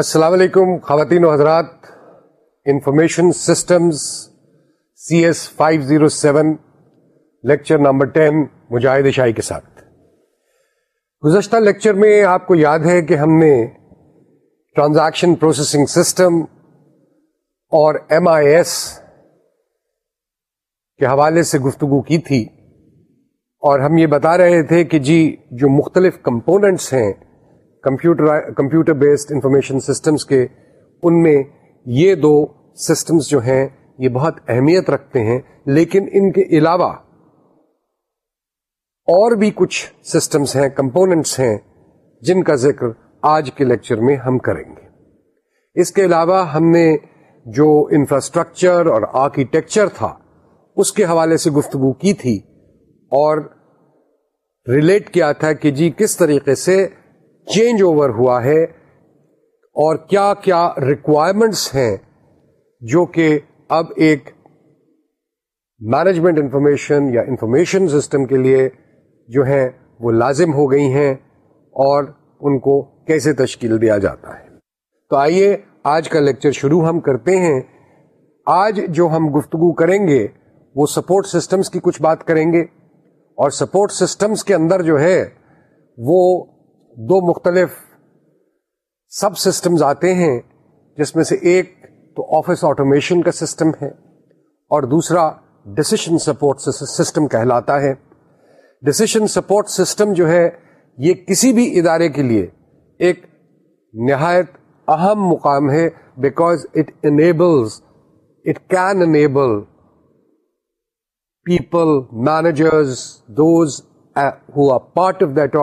السلام علیکم خواتین و حضرات information systems C S five zero seven lecture number ten Mujahid Shahi کے ساتھ۔ گزشتہ لیکچر میں آپ کو یاد ہے کہ ہم نے ٹرانزیکشن پروسیسنگ سسٹم اور ایم آئی ایس کے حوالے سے گفتگو کی تھی اور ہم یہ بتا رہے تھے کہ جی جو مختلف کمپوننٹس ہیں computer computer based information systems کے، ان میں یہ دو سسٹمز جو ہیں، یہ بہت اہمیت رکھتے ہیں، لیکن ان کے علاوہ اور بھی کچھ سسٹمز ہیں، کمپوننٹس ہیں، جن کا ذکر آج کے لیکچر میں ہم کریں گے۔ اس کے علاوہ ہم نے جو انفراسٹرکچر اور آرکیٹیکچر تھا، اس کے حوالے سے گفتگو کی تھی اور ریلیٹ کیا تھا کہ جی کس طریقے سے چینج اوور ہوا ہے اور کیا کیا ریکوائرمنٹس ہیں جو کہ اب ایک مینجمنٹ انفارمیشن یا انفارمیشن سسٹم کے لیے جو ہیں وہ لازم ہو گئی ہیں اور ان کو کیسے تشکیل دیا جاتا ہے۔ تو آئیے آج کا لیکچر شروع ہم کرتے ہیں۔ آج جو ہم گفتگو کریں گے وہ سپورٹ سسٹمز کی کچھ بات کریں گے اور سپورٹ سسٹمز کے اندر جو ہے وہ دو مختلف سب سسٹمز آتے ہیں جس میں سے ایک تو آفس آٹومیشن کا سسٹم ہے اور دوسرا ڈسیشن سپورٹ سسٹم کہلاتا ہے۔ ڈسیشن سپورٹ سسٹم جو ہے یہ کسی بھی ادارے کے لیے ایک نہایت اہم مقام ہے because it enables it can enable people, managers, those uh, who are part of that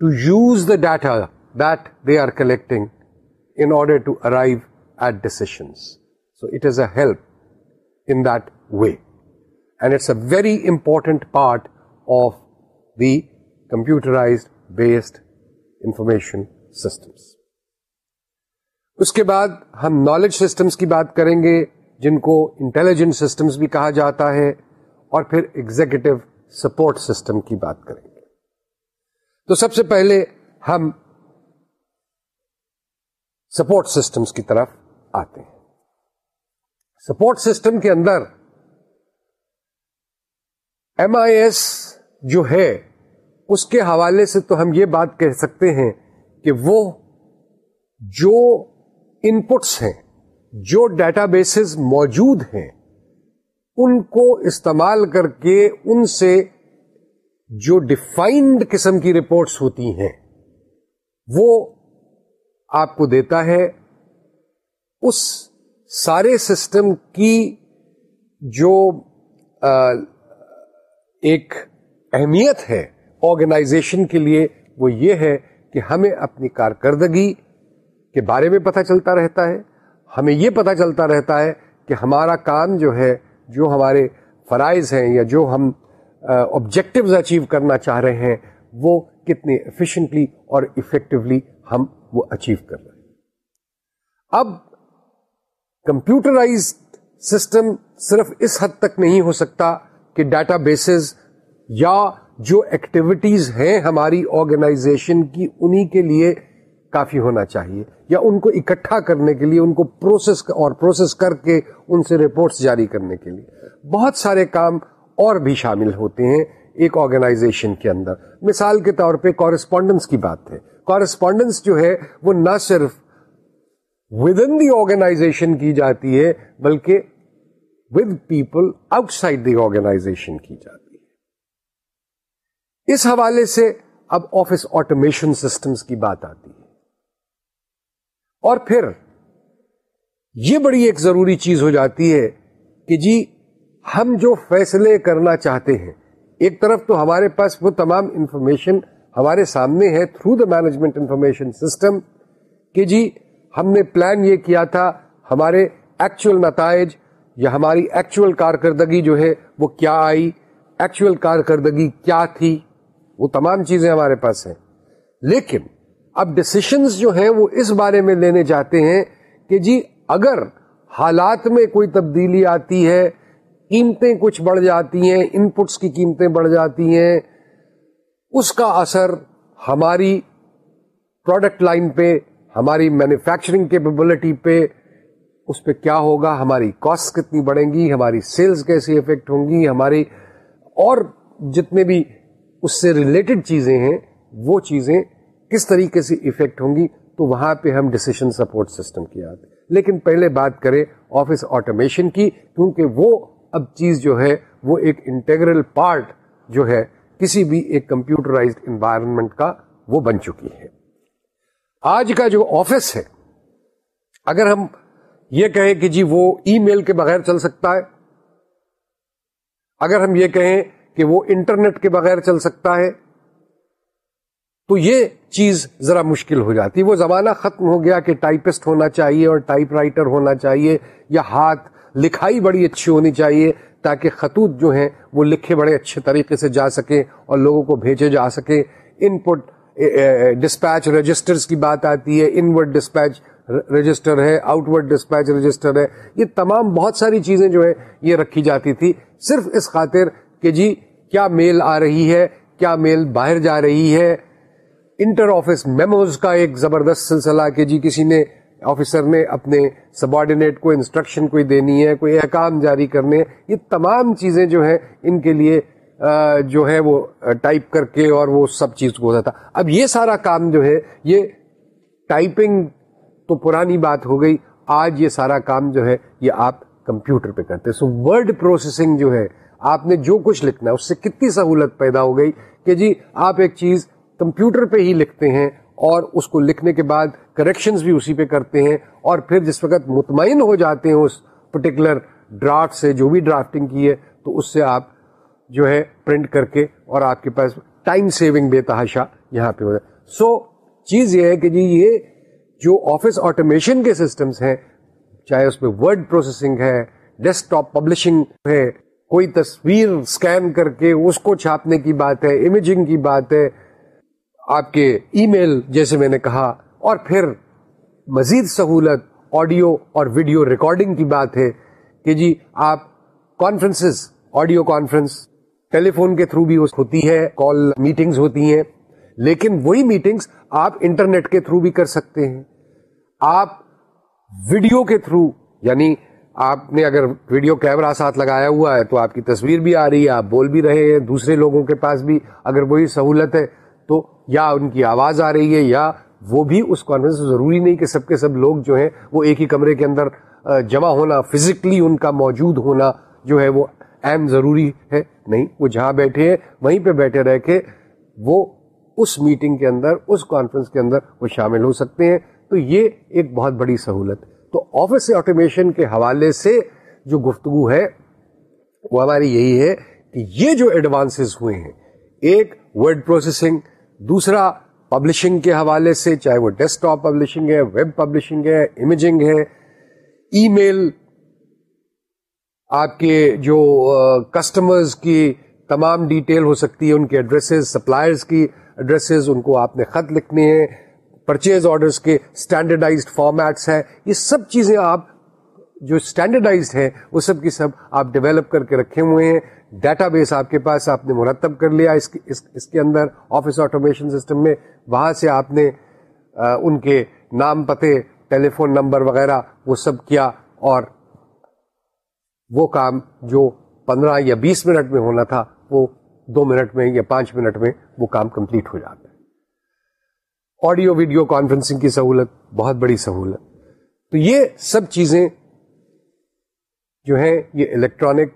organization to use the data that they are collecting in order to arrive at decisions. So it is a help in that way. And it's a very important part of the computerized based information systems. اس کے بعد ہم knowledge systems کی بات کریں گے جن کو انٹیلیجنٹ سسٹمز بھی کہا جاتا ہے اور پھر ایگزیکٹو سپورٹ سسٹم کی بات کریں گے تو سب سے پہلے ہم سپورٹ سسٹمز کی طرف آتے ہیں۔ سپورٹ سسٹم کے اندر ایم آئی ایس جو ہے، اس کے حوالے سے تو ہم یہ بات کہہ سکتے ہیں کہ وہ جو انپٹس ہیں، جو ڈیٹا بیسز موجود ہیں، ان کو استعمال کر کے ان سے جو ڈیفائنڈ قسم کی رپورٹس ہوتی ہیں، وہ آپ کو دیتا ہے اس سارے سسٹم کی جو ایک اہمیت ہے آرگنائزیشن کے لیے، وہ یہ ہے کہ ہمیں اپنی کارکردگی کے بارے میں پتہ چلتا رہتا ہے، ہمیں یہ پتا چلتا رہتا ہے کہ ہمارا کام جو ہے، جو ہمارے فرائض ہیں یا جو ہم آبجیکٹوز اچیو کرنا چاہ رہے ہیں، وہ کتنے ایفیشنٹلی اور افیکٹولی ہم وہ اچیو کر رہے ہیں۔ اب کمپیوٹرائز سسٹم صرف اس حد تک نہیں ہو سکتا کہ ڈیٹا بیسز یا جو ایکٹیویٹیز ہیں ہماری آرگنائزیشن کی انہی کے لیے کافی ہونا چاہیے، یا ان کو اکٹھا کرنے کے لیے، ان کو پروسیس اور پروسیس کر کے ان سے رپورٹس جاری کرنے کے لیے۔ بہت سارے کام اور بھی شامل ہوتے ہیں ایک آرگنائزیشن کے اندر۔ مثال کے طور پہ کورسپونڈنس کی بات ہے۔ کورسپونڈنس جو ہے وہ نہ صرف ود ان دی آرگنائزیشن کی جاتی ہے، بلکہ with people outside the organization کی جاتی ہے۔ اس حوالے سے اب آفس آٹومیشن سسٹمز کی بات آتی ہے۔ اور پھر یہ بڑی ایک ضروری چیز ہو جاتی ہے کہ جی ہم جو فیصلے کرنا چاہتے ہیں، ایک طرف تو ہمارے پاس وہ تمام انفارمیشن ہمارے سامنے ہے through the management information system کہ جی ہم نے پلان یہ کیا تھا، ہمارے ایکچوئل نتائج یا ہماری ایکچوئل کارکردگی جو ہے وہ کیا آئی ایکچوئل کارکردگی کیا تھی، وہ تمام چیزیں ہمارے پاس ہیں۔ لیکن اب ڈسیشنز جو ہیں وہ اس بارے میں لینے جاتے ہیں کہ جی اگر حالات میں کوئی تبدیلی آتی ہے قیمتیں کچھ بڑھ جاتی ہیں ان پٹس کی قیمتیں بڑھ جاتی ہیں۔ اس کا اثر ہماری پروڈکٹ لائن پہ، ہماری مینوفیکچرنگ کیپبلٹی پہ، اس پہ کیا ہوگا؟ ہماری کاسٹ کتنی بڑھیں گی؟ ہماری سیلز کیسی افیکٹ ہوں گی؟ ہماری اور جتنے بھی اس سے ریلیٹڈ چیزیں ہیں، وہ چیزیں کس طریقے سے افیکٹ ہوں گی؟ تو وہاں پہ ہم ڈسیشن سپورٹ سسٹم کی آتے لیکن پہلے بات کریں آفس آٹومیشن کی، کیونکہ وہ اب چیز جو ہے وہ ایک انٹیگرل پارٹ جو ہے کسی بھی ایک کمپیوٹرائز انوائرمنٹ کا وہ بن چکی ہے۔ آج کا جو آفس ہے، اگر ہم یہ کہیں کہ جی وہ ای میل کے بغیر چل سکتا ہے، اگر ہم یہ کہیں کہ وہ انٹرنیٹ کے بغیر چل سکتا ہے، تو یہ چیز ذرا مشکل ہو جاتی۔ وہ زمانہ ختم ہو گیا کہ ٹائپسٹ ہونا چاہیے اور ٹائپ رائٹر ہونا چاہیے یا ہاتھ لکھائی بڑی اچھی ہونی چاہیے تاکہ خطوط جو ہیں وہ لکھے بڑے اچھے طریقے سے جا سکیں اور لوگوں کو بھیجے جا سکیں۔ ان پٹ ڈسپیچ رجسٹرز کی بات آتی ہے۔ انورڈ ڈسپیچ رجسٹر ہے۔ آؤٹ ورڈ ڈسپیچ رجسٹر ہے۔ یہ تمام بہت ساری چیزیں جو ہے یہ رکھی جاتی تھی۔ صرف اس خاطر کہ جی کیا میل آ رہی ہے؟ کیا میل باہر جا رہی ہے؟ انٹر آفس میموز کا ایک زبردست سلسلہ کہ جی کسی نے آفیسر نے اپنے سبارڈینیٹ کو انسٹرکشن کوئی دینی ہے، کوئی احکام جاری کرنے یہ تمام چیزیں جو ہیں، ان کے لیے جو ہے وہ ٹائپ کر کے اور وہ سب چیز کو ہوتا تھا۔ اب یہ سارا کام جو ہے، یہ ٹائپنگ تو پرانی بات ہو گئی۔ آج یہ سارا کام جو ہے، یہ آپ کمپیوٹر پہ کرتے سو ورڈ پروسیسنگ جو ہے، آپ نے جو کچھ لکھنا ہے، اس سے کتنی سہولت پیدا ہو گئی کہ جی آپ ایک چیز کمپیوٹر پہ ہی لکھتے ہیں۔ اور اس کو لکھنے کے بعد کریکشنز بھی اسی پہ کرتے ہیں اور پھر جس وقت مطمئن ہو جاتے ہیں اس پرٹیکولر ڈرافٹ سے، جو بھی ڈرافٹنگ کی ہے، تو اس سے آپ جو ہے پرنٹ کر کے اور آپ کے پاس ٹائم سیونگ بے تحاشا یہاں پہ ہو جائے سو چیز یہ ہے کہ جی یہ جو آفس آٹومیشن کے سسٹمز ہیں، چاہے اس میں ورڈ پروسیسنگ ہے ڈیسک ٹاپ پبلشنگ ہے، کوئی تصویر اسکین کر کے اس کو چھاپنے کی بات ہے امیجنگ کی بات ہے آپ کے ای میل جیسے میں نے کہا، اور پھر مزید سہولت، آڈیو اور ویڈیو ریکارڈنگ کی بات ہے کہ جی آپ conference audio conference telephone کے تھرو بھی ہوتی ہے کال میٹنگز ہوتی ہیں، لیکن وہی میٹنگز آپ انٹرنیٹ کے تھرو بھی کر سکتے ہیں۔ آپ ویڈیو کے تھرو یعنی آپ نے اگر ویڈیو کیمرا ساتھ لگایا ہوا ہے تو آپ کی تصویر بھی آ رہی ہے، آپ بول بھی رہے ہیں، دوسرے لوگوں کے پاس بھی اگر وہی سہولت ہے یا ان کی آواز آ رہی ہے یا وہ بھی اس کانفرنس میں ضروری نہیں کہ سب کے سب لوگ جو ہیں وہ ایک ہی کمرے کے اندر جمع ہونا فزیکلی ان کا موجود ہونا جو ہے وہ اہم ضروری ہے۔ نہیں، وہ جہاں بیٹھے ہیں، وہیں پہ بیٹھے رہ کے وہ اس میٹنگ کے اندر، اس کانفرنس کے اندر وہ شامل ہو سکتے ہیں۔ تو یہ ایک بہت بڑی سہولت۔ تو آفس آٹومیشن کے حوالے سے جو گفتگو ہے، وہ ہماری یہی ہے کہ یہ جو ایڈوانس ہوئے ہیں، ایک ورڈ پروسیسنگ دوسرا پبلشنگ کے حوالے سے، چاہے وہ ڈیسک ٹاپ پبلشنگ ہے ویب پبلشنگ ہے امیجنگ ہے ای میل آپ کے جو کسٹمرز کی تمام ڈیٹیل ہو سکتی ہے، ان کے ایڈریسز سپلائرز کی ایڈریسز ان کو آپ نے خط لکھنے ہیں پرچیز آرڈرز کے اسٹینڈرڈائزڈ فارمیٹس ہیں، یہ سب چیزیں آپ جو اسٹینڈرڈائزڈ ہیں، وہ سب کی سب آپ ڈیولپ کر کے رکھے ہوئے ہیں۔ ڈیٹا بیس آپ کے پاس آپ نے مرتب کر لیا اس اس, اس کے اندر آفس آٹومیشن سسٹم میں وہاں سے آپ نے آ, ان کے نام پتے ٹیلی فون نمبر وغیرہ وہ سب کیا اور وہ کام جو پندرہ یا بیس منٹ میں ہونا تھا وہ دو منٹ میں یا پانچ منٹ میں وہ کام کمپلیٹ ہو جاتا ہے۔ آڈیو ویڈیو کانفرنسنگ کی سہولت بہت بڑی سہولت۔ تو یہ سب چیزیں جو ہیں یہ الیکٹرانک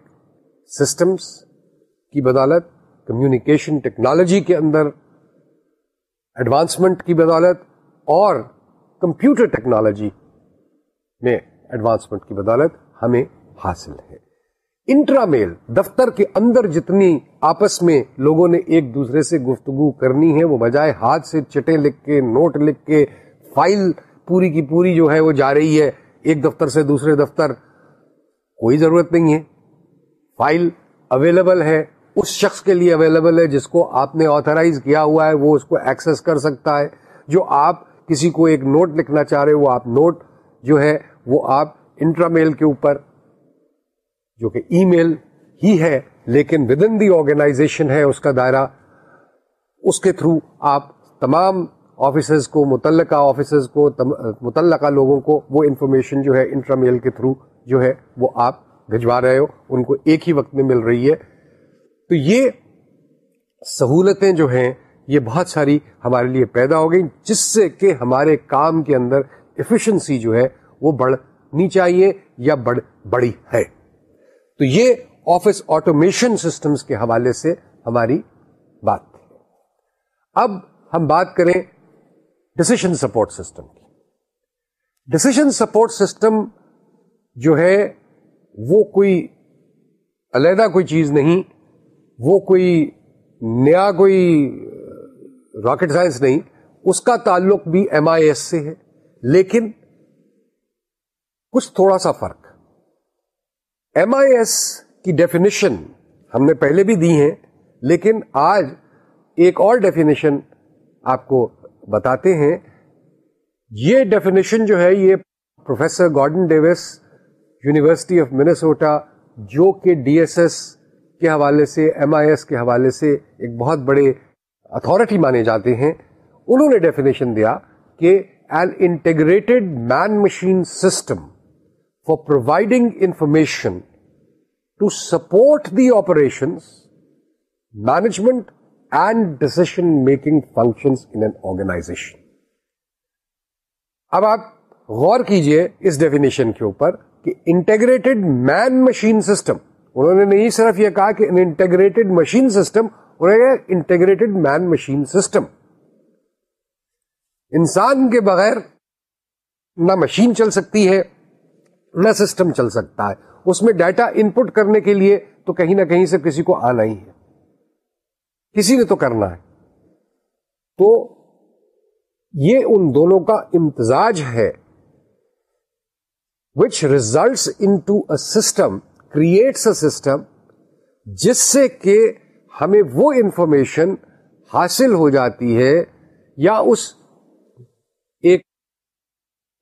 سسٹمس کی بدولت کمیونیکیشن ٹیکنالوجی کے اندر ایڈوانسمنٹ کی بدولت اور کمپیوٹر ٹیکنالوجی میں ایڈوانسمنٹ کی بدولت ہمیں حاصل ہے۔ انٹرا میل دفتر کے اندر جتنی آپس میں لوگوں نے ایک دوسرے سے گفتگو کرنی ہے، وہ بجائے ہاتھ سے چٹے لکھ کے، نوٹ لکھ کے، فائل پوری کی پوری جو ہے وہ جا رہی ہے ایک دفتر سے دوسرے دفتر، کوئی ضرورت نہیں ہے۔ فائل اویلیبل ہے، اس شخص کے لیے اویلیبل ہے جس کو آپ نے آتھرائز کیا ہوا ہے، وہ اس کو ایکسس کر سکتا ہے۔ جو آپ کسی کو ایک نوٹ لکھنا چاہ رہے وہ آپ نوٹ جو ہے، وہ آپ انٹرا میل کے اوپر، جو کہ ای میل ہی ہے، لیکن ود ان دی آرگنائزیشن ہے، اس کا دائرہ، اس کے تھرو آپ تمام آفیسز کو، متعلقہ آفیسز کو متعلقہ لوگوں کو وہ انفارمیشن جو ہے انٹرا میل کے تھرو جو ہے، وہ آپ بھجوا رہے ہو، ان کو ایک ہی وقت میں مل رہی ہے۔ تو یہ سہولتیں جو ہیں، یہ بہت ساری ہمارے لیے پیدا ہو گئی جس سے کہ ہمارے کام کے اندر ایفیشنسی جو ہے، وہ بڑھنی چاہیے یا بڑھ بڑی ہے۔ تو یہ آفس آٹومیشن سسٹمز کے حوالے سے ہماری بات تھی۔ اب ہم بات کریں ڈسیشن سپورٹ سسٹم کی۔ ڈسیشن سپورٹ سسٹم جو ہے وہ کوئی علیحدہ کوئی چیز نہیں، وہ کوئی نیا کوئی راکٹ سائنس نہیں، اس کا تعلق بھی ایم آئی ایس سے ہے، لیکن کچھ تھوڑا سا فرق۔ ایم آئی ایس کی ڈیفینیشن ہم نے پہلے بھی دی ہیں، لیکن آج ایک اور ڈیفینیشن آپ کو بتاتے ہیں۔ یہ ڈیفینیشن جو ہے، یہ professor Gordon Davis university of Minnesota جو کہ ڈی ایس ایس کے حوالے سے، ایم آئی ایس کے حوالے سے ایک بہت بڑے اتارٹی مانے جاتے ہیں، انہوں نے ڈیفینیشن دیا کہ an integrated man machine system for providing information to support the operation management and decision making function in an organization اب آپ غور کیجیے اس ڈیفینیشن کے اوپر کہ انٹیگریٹڈ مین مشین سسٹم، انہوں نے نہیں صرف یہ کہا کہ integrated machine system integrated man machine system. انسان کے بغیر نہ مشین چل سکتی ہے، نہ سسٹم چل سکتا ہے۔ اس میں ڈیٹا ان پٹ کرنے کے لیے تو کہیں نہ کہیں سے کسی کو آنا ہی ہے۔ کسی نے تو کرنا ہے۔ تو یہ ان دونوں کا امتزاج ہے۔ Which results in to a system creates a system جس سے کہ ہمیں وہ انفارمیشن حاصل ہو جاتی ہے یا اس ایک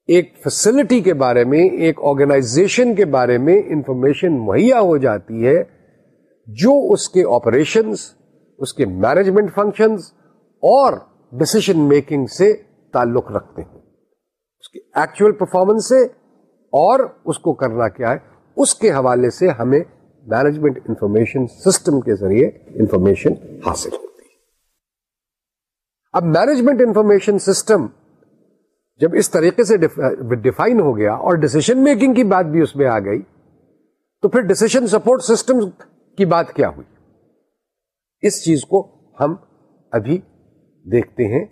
ایک فیسلٹی کے بارے میں، ایک آرگنائزیشن کے بارے میں انفارمیشن مہیا ہو جاتی ہے جو اس کے آپریشنس اس کے مینجمنٹ فنکشنز اور ڈسیشن میکنگ سے تعلق رکھتے ہیں۔ اس کی ایکچوئل پرفارمنس سے اور اس کو کرنا کیا ہے، اس کے حوالے سے ہمیں مینجمنٹ انفارمیشن سسٹم کے ذریعے انفارمیشن حاصل ہوتی ہے۔ اب مینجمنٹ انفارمیشن سسٹم جب اس طریقے سے ڈیفائن ہو گیا اور ڈسیشن میکنگ کی بات بھی اس میں آ گئی، تو پھر ڈسیشن سپورٹ سسٹم کی بات کیا ہوئی؟ اس چیز کو ہم ابھی دیکھتے ہیں،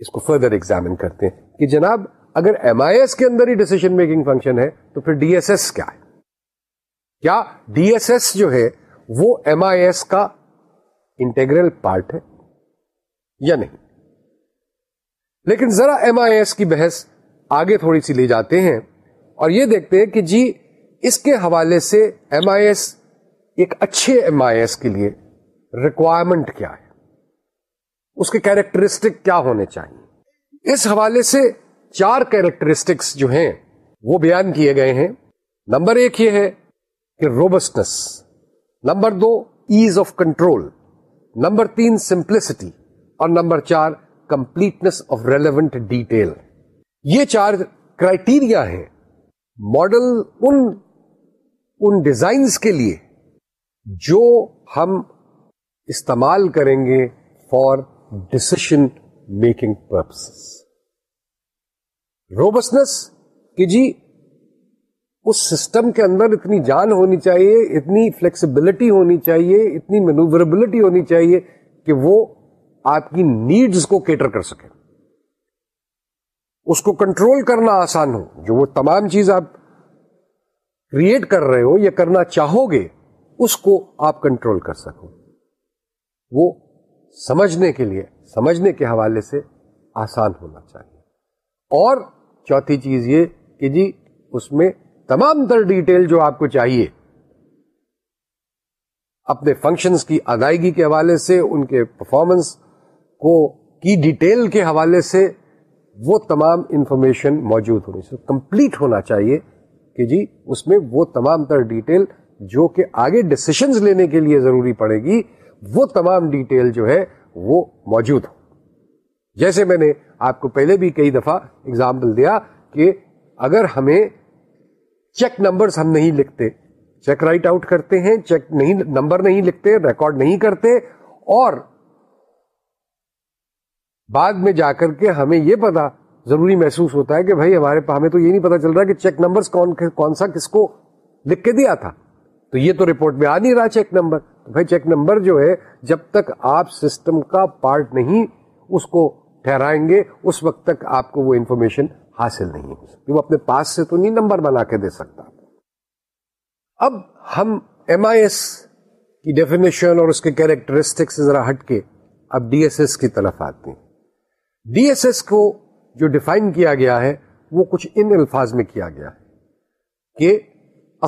اس کو فردر ایگزامن کرتے ہیں کہ جناب اگر ایم آئی ایس کے اندر ہی ڈسیشن میکنگ فنکشن ہے، تو پھر ڈی ایس ایس کیا ہے؟ کیا ڈی ایس ایس جو ہے، وہ ایم آئی ایس کا انٹیگرل پارٹ ہے یا نہیں؟ لیکن ذرا ایم آئی ایس کی بحث آگے تھوڑی سی لے جاتے ہیں اور یہ دیکھتے ہیں کہ جی اس کے حوالے سے ایم آئی ایس ایک اچھے ایم آئی ایس کے لیے ریکوائرمنٹ کیا ہے؟ اس کے کیریکٹرسٹک کیا ہونے چاہیے؟ اس حوالے سے چار کیریکٹرسٹکس جو ہیں، وہ بیان کیے گئے ہیں۔ نمبر ایک یہ ہے کہ روبسٹنس نمبر دو ایز آف کنٹرول نمبر تین سمپلسٹی اور نمبر چار کمپلیٹنس آف ریلیونٹ ڈیٹیل یہ چار کرائٹیریا ہیں۔ ماڈل ان ان ڈیزائنس کے لیے جو ہم استعمال کریں گے for decision making purposes robustness کہ جی اس سسٹم کے اندر اتنی جان ہونی چاہیے، اتنی فلیکسیبلٹی ہونی چاہیے، اتنی مینووربلٹی ہونی چاہیے کہ وہ آپ کی نیڈز کو کیٹر کر سکے۔ اس کو کنٹرول کرنا آسان ہو۔ جو وہ تمام چیز آپ کریٹ کر رہے ہو یا کرنا چاہو گے، اس کو آپ کنٹرول کر سکو۔ وہ سمجھنے کے لیے، سمجھنے کے حوالے سے آسان ہونا چاہیے۔ اور چوتھی چیز یہ کہ جی اس میں تمام تر ڈیٹیل جو آپ کو چاہیے، اپنے فنکشنز کی ادائیگی کے حوالے سے، ان کے پرفارمنس کو، کی ڈیٹیل کے حوالے سے وہ تمام انفارمیشن موجود ہونی چاہیے کمپلیٹ ہونا چاہیے کہ جی اس میں وہ تمام تر ڈیٹیل جو کہ آگے ڈسیشنز لینے کے لیے ضروری پڑے گی، وہ تمام ڈیٹیل جو ہے وہ موجود ہو جیسے میں نے آپ کو پہلے بھی کئی دفعہ اگزامپل دیا کہ اگر ہمیں چیک نمبر ہم نہیں لکھتے چیک رائٹ آؤٹ کرتے ہیں چیک نہیں نمبر نہیں لکھتے ریکارڈ نہیں کرتے، اور بعد میں جا کر کے ہمیں یہ پتا ضروری محسوس ہوتا ہے کہ بھائی ہمارے ہمیں تو یہ نہیں پتا چل رہا کہ چیک نمبر کون کون سا کس کو لکھ کے دیا تھا۔ تو یہ تو رپورٹ میں آ نہیں رہا چیک نمبر بھائی چیک نمبر جو ہے، جب تک آپ سسٹم کا پارٹ نہیں، اس کو ٹھہرائیں گے، اس وقت تک آپ کو وہ انفارمیشن حاصل نہیں ہو سکتی۔ وہ اپنے پاس سے تو نہیں نمبر بنا کے دے سکتا۔ اب ہم ایم آئی ایس کی ڈیفینیشن اور اس کے کیریکٹرسٹک سے ذرا ہٹ کے اب ڈی ایس ایس کی طرف آتے ہیں۔ ڈی ایس ایس کو جو ڈیفائن کیا گیا ہے، وہ کچھ ان الفاظ میں کیا گیا ہے کہ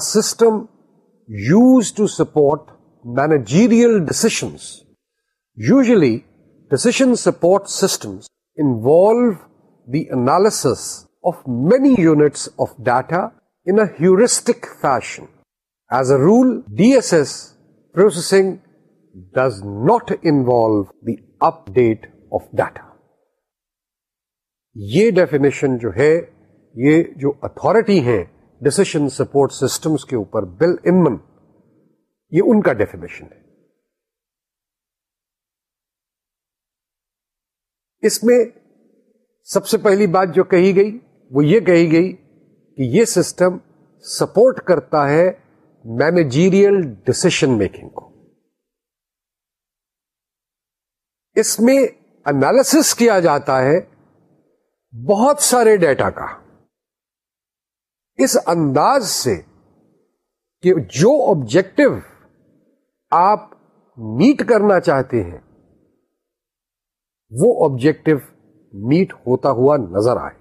system use to support managerial decisions usually decision support systems involve the analysis of many units of data in heuristic fashion as a rule D S S processing does not involve the update of data یہ definition جو ہے یہ جو authority ہے ڈسیشن support systems کے اوپر بل انمن یہ ان کا ڈیفینیشن ہے اس میں سب سے پہلی بات جو کہی گئی، وہ یہ کہی گئی کہ یہ سسٹم سپورٹ کرتا ہے مینیجیریل ڈسیشن میکنگ کو۔ اس میں انالیس کیا جاتا ہے بہت سارے ڈیٹا کا۔ اس انداز سے کہ جو آبجیکٹو آپ میٹ کرنا چاہتے ہیں وہ آبجیکٹو میٹ ہوتا ہوا نظر آئے۔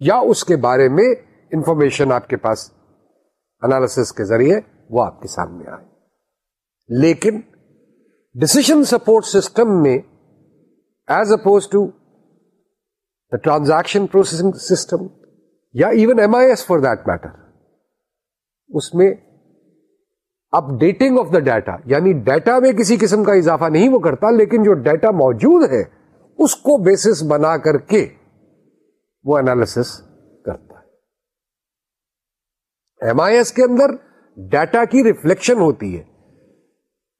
یا اس کے بارے میں انفارمیشن آپ کے پاس انالیس کے ذریعے وہ آپ کے سامنے آئے۔ لیکن ڈسیشن سپورٹ سسٹم میں as opposed to the transaction processing system یا even M I S for that matter اس میں updating of the data یعنی ڈیٹا میں کسی قسم کا اضافہ نہیں وہ کرتا، لیکن جو ڈیٹا موجود ہے اس کو بیسس بنا کر کے وہ انالیس کرتا ہے۔ ایم آئی ایس کے اندر ڈیٹا کی ریفلیکشن ہوتی ہے۔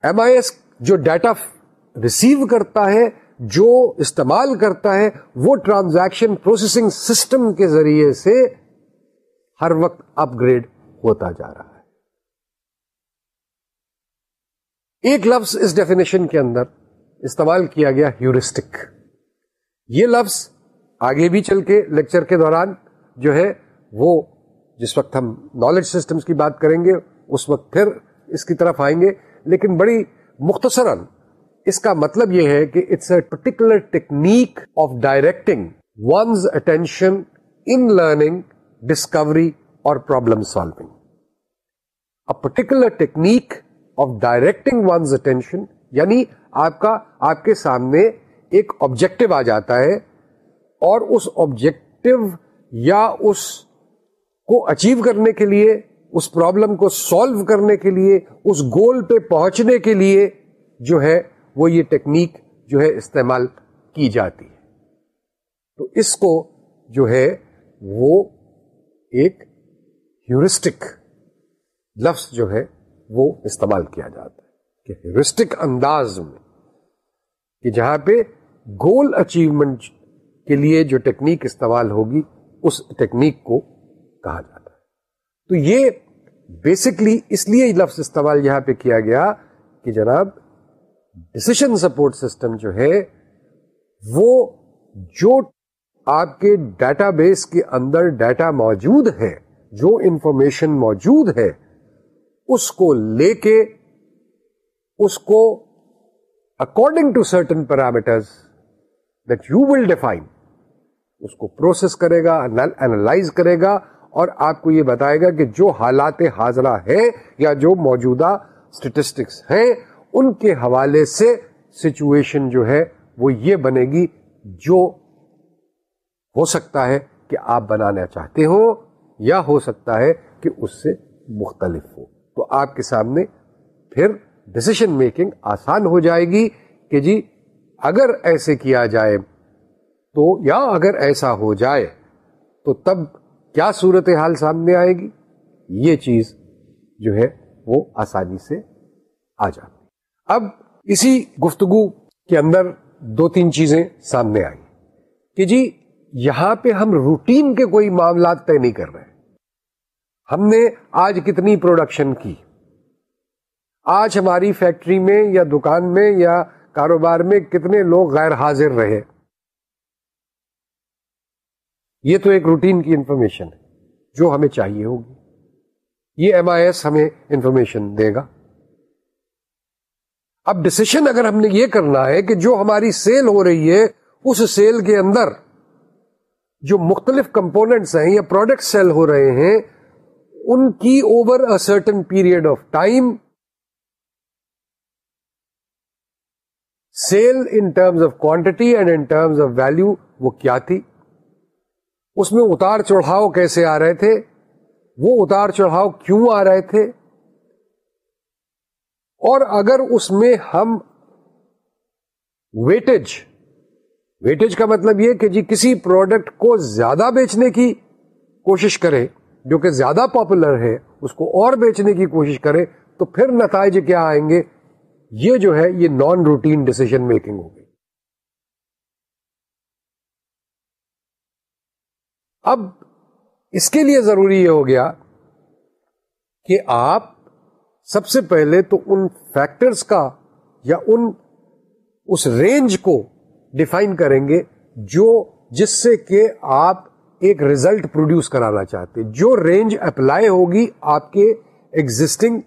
ایم آئی ایس جو ڈیٹا ریسیو کرتا ہے، جو استعمال کرتا ہے، وہ ٹرانزیکشن پروسیسنگ سسٹم کے ذریعے سے ہر وقت اپ گریڈ ہوتا جا رہا ہے۔ ایک لفظ اس ڈیفینیشن کے اندر استعمال کیا گیا ہیورسٹک یہ لفظ آگے بھی چل کے لیکچر کے دوران جو ہے وہ جس وقت ہم نالج سسٹمز کی بات کریں گے، اس وقت پھر اس کی طرف آئیں گے۔ لیکن بڑی مختصراً اس کا مطلب یہ ہے کہ it's a particular technique of directing one's attention in learning discovery اور problem solving particular technique of directing one's attention یعنی آپ کا، آپ کے سامنے ایک آبجیکٹو آ جاتا ہے اور اس آبجیکٹو یا اس کو اچیو کرنے کے لیے، اس پرابلم کو سالو کرنے کے لیے، اس گول پہ پہنچنے کے لیے جو ہے، وہ یہ ٹیکنیک جو ہے استعمال کی جاتی ہے۔ تو اس کو جو ہے، وہ ایک ہیورسٹک لفظ جو ہے، وہ استعمال کیا جاتا ہے۔ کہ ہیورسٹک انداز میں، کہ جہاں پہ گول اچیومنٹ کے لیے جو ٹیکنیک استعمال ہوگی، اس ٹیکنیک کو کہا جاتا ہے۔ تو یہ بیسکلی اس لیے لفظ استعمال یہاں پہ کیا گیا کہ جناب ڈسیشن سپورٹ سسٹم جو ہے، وہ جو آپ کے ڈیٹا بیس کے اندر ڈیٹا موجود ہے، جو انفارمیشن موجود ہے، اس کو لے کے، اس کو according to certain parameters that you will define اس کو پروسیس کرے گا اینالائز کرے گا اور آپ کو یہ بتائے گا کہ جو حالات حاضرہ ہے یا جو موجودہ اسٹیٹسٹکس ہیں، ان کے حوالے سے سچویشن جو ہے وہ یہ بنے گی جو ہو سکتا ہے کہ آپ بنانا چاہتے ہو یا ہو سکتا ہے کہ اس سے مختلف ہو۔ تو آپ کے سامنے پھر ڈسیشن میکنگ آسان ہو جائے گی کہ جی اگر ایسے کیا جائے تو یا اگر ایسا ہو جائے تو تب کیا صورت حال سامنے آئے گی؟ یہ چیز جو ہے وہ آسانی سے آ جاتی اب اسی گفتگو کے اندر دو تین چیزیں سامنے آئی کہ جی یہاں پہ ہم روٹین کے کوئی معاملات طے نہیں کر رہے ہم نے آج کتنی پروڈکشن کی؟ آج ہماری فیکٹری میں یا دکان میں یا کاروبار میں کتنے لوگ غیر حاضر رہے۔ یہ تو ایک روٹین کی انفارمیشن ہے، جو ہمیں چاہیے ہوگی۔ یہ ایم آئی ایس ہمیں انفارمیشن دے گا۔ اب ڈسیشن اگر ہم نے یہ کرنا ہے کہ جو ہماری سیل ہو رہی ہے، اس سیل کے اندر جو مختلف کمپوننٹس ہیں یا پروڈکٹ سیل ہو رہے ہیں، ان کی over a certain period of time sale in terms of quantity and in terms of value وہ کیا تھی؟ اس میں اتار چڑھاؤ کیسے آ رہے تھے؟ وہ اتار چڑھاؤ کیوں آ رہے تھے؟ اور اگر اس میں ہم ویٹیج ویٹیج کا مطلب یہ کہ جی کسی پروڈکٹ کو زیادہ بیچنے کی کوشش کرے، جو کہ زیادہ پاپولر ہے، اس کو اور بیچنے کی کوشش کرے، تو پھر نتائج کیا آئیں گے؟ یہ جو ہے، یہ نان روٹین ڈسیزن میکنگ ہوگی اب اس کے لیے ضروری یہ ہو گیا کہ آپ سب سے پہلے تو ان فیکٹرز کا یا ان، اس رینج کو ڈیفائن کریں گے جو جس سے کہ آپ ایک ریزلٹ پروڈیوس کرانا چاہتے۔ جو رینج اپلائی ہوگی آپ کے ایگزٹنگ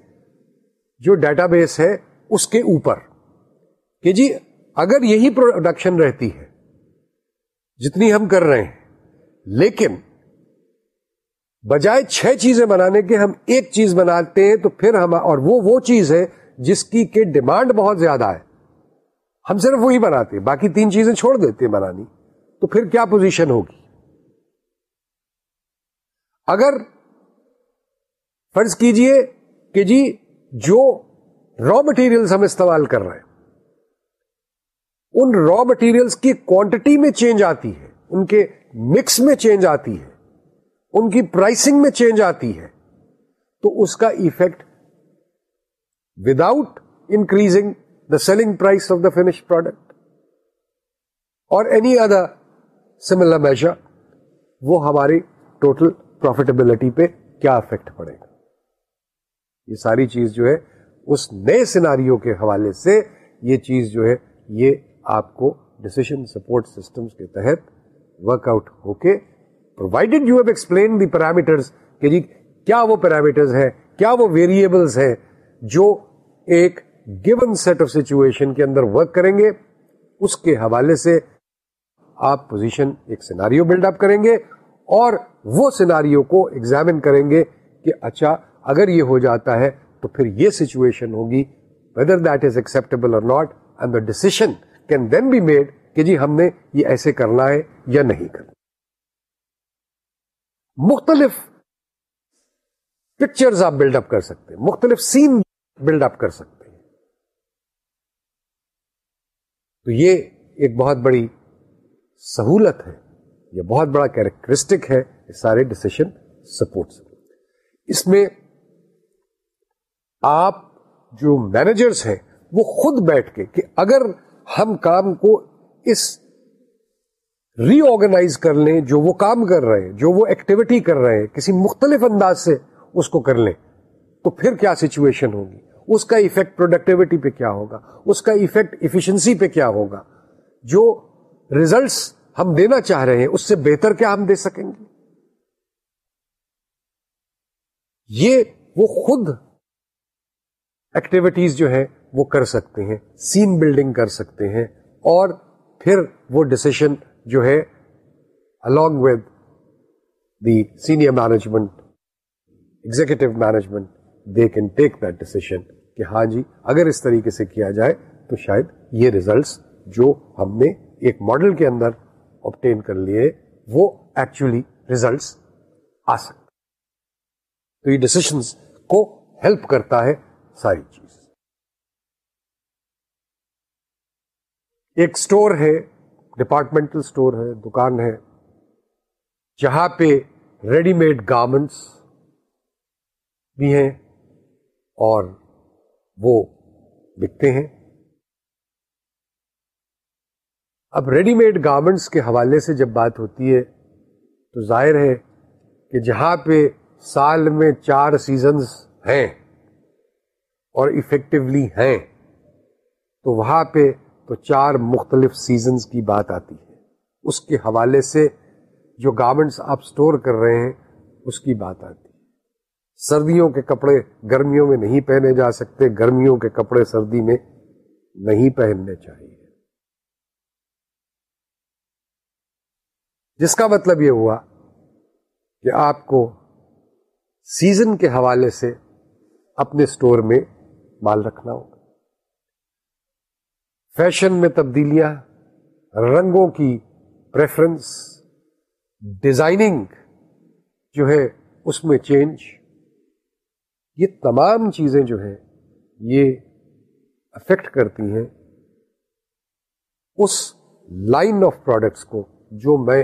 جو ڈیٹا بیس ہے اس کے اوپر کہ جی اگر یہی پروڈکشن رہتی ہے، جتنی ہم کر رہے ہیں، لیکن بجائے چھ چیزیں بنانے کے ہم ایک چیز بناتے ہیں تو پھر ہم، اور وہ وہ چیز ہے جس کی کہ ڈیمانڈ بہت زیادہ ہے۔ ہم صرف وہی بناتے ہیں، باقی تین چیزیں چھوڑ دیتے ہیں بنانی۔ تو پھر کیا پوزیشن ہوگی؟ اگر فرض کیجیے کہ جی جو را مٹیریل ہم استعمال کر رہے ہیں۔ ان را مٹیریلس کی کوانٹٹی میں چینج آتی ہے، ان کے مکس میں چینج آتی ہے، ان کی پرائسنگ میں چینج آتی ہے۔ تو اس کا effect without increasing the selling price of the finish product اور اینی ادر سملر میجر وہ ہماری ٹوٹل پروفیٹیبلٹی پہ کیا افیکٹ پڑے گا۔ یہ ساری چیز جو ہے اس نئے سیناریوں کے حوالے سے یہ چیز جو ہے، یہ آپ کو ڈسیشن سپورٹ سسٹمز کے تحت ورک آؤٹ ہو کے provided you have explain the parameters کہ جی کیا وہ پیرامیٹرز ہیں، کیا وہ ویریبلس ہیں جو ایک گیون سیٹ آف سچویشن کے اندر ورک کریں گے، اس کے حوالے سے آپ پوزیشن ایک سیناریو بلڈ اپ کریں گے اور وہ سیناریو کو ایگزامن کریں گے کہ اچھا اگر یہ ہو جاتا ہے تو پھر یہ سچویشن ہوگی ویدر دیٹ از ایکسپٹیبل اور not and the decision can then be made کہ جی ہم نے یہ ایسے کرنا ہے یا نہیں کرنا۔ مختلف پکچرز آپ بلڈ اپ کر سکتے ہیں، مختلف سین بلڈ اپ کر سکتے ہیں۔ تو یہ ایک بہت بڑی سہولت ہے، یہ بہت بڑا کیریکٹرسٹک ہے سارے ڈسیشن سپورٹ اس میں آپ جو مینیجرس ہیں وہ خود بیٹھ کے کہ اگر ہم کام کو اس ری آرگنائز کر لیں، جو وہ کام کر رہے ہیں، جو وہ ایکٹیویٹی کر رہے ہیں، کسی مختلف انداز سے اس کو کر لیں، تو پھر کیا سچویشن ہوگی؟ اس کا افیکٹ پروڈکٹیوٹی پہ کیا ہوگا؟ اس کا افیکٹ ایفیشنسی پہ کیا ہوگا؟ جو ریزلٹس ہم دینا چاہ رہے ہیں، اس سے بہتر کیا ہم دے سکیں گے؟ یہ وہ خود ایکٹیویٹیز جو ہے وہ کر سکتے ہیں سین بلڈنگ کر سکتے ہیں، اور پھر وہ ڈسیشن جو ہے along with the senior management executive management they can take that decision کہ ہاں جی اگر اس طریقے سے کیا جائے تو شاید یہ ریزلٹس جو ہم نے ایک ماڈل کے اندر آپٹین کر لیے، وہ ایکچولی ریزلٹس آ سکتے تو یہ ڈسیشنس کو ہیلپ کرتا ہے ساری چیز۔ ایک اسٹور ہے، ڈپارٹمنٹل اسٹور ہے، دکان ہے، جہاں پہ ریڈی میڈ گارمنٹس بھی ہیں اور وہ بکتے ہیں۔ اب ریڈی میڈ گارمنٹس کے حوالے سے جب بات ہوتی ہے، تو ظاہر ہے کہ جہاں پہ سال میں چار سیزنز ہیں اور افیکٹولی ہیں۔ تو وہاں پہ تو چار مختلف سیزنز کی بات آتی ہے۔ اس کے حوالے سے جو گارمنٹس آپ سٹور کر رہے ہیں، اس کی بات آتی ہے۔ سردیوں کے کپڑے گرمیوں میں نہیں پہنے جا سکتے، گرمیوں کے کپڑے سردی میں نہیں پہننے چاہیے۔ جس کا مطلب یہ ہوا کہ آپ کو سیزن کے حوالے سے اپنے سٹور میں مال رکھنا ہوگا۔ فیشن میں تبدیلیاں، رنگوں کی پریفرنس ڈیزائننگ جو ہے اس میں چینج یہ تمام چیزیں جو ہیں، یہ افیکٹ کرتی ہیں اس لائن آف پروڈکٹس کو جو میں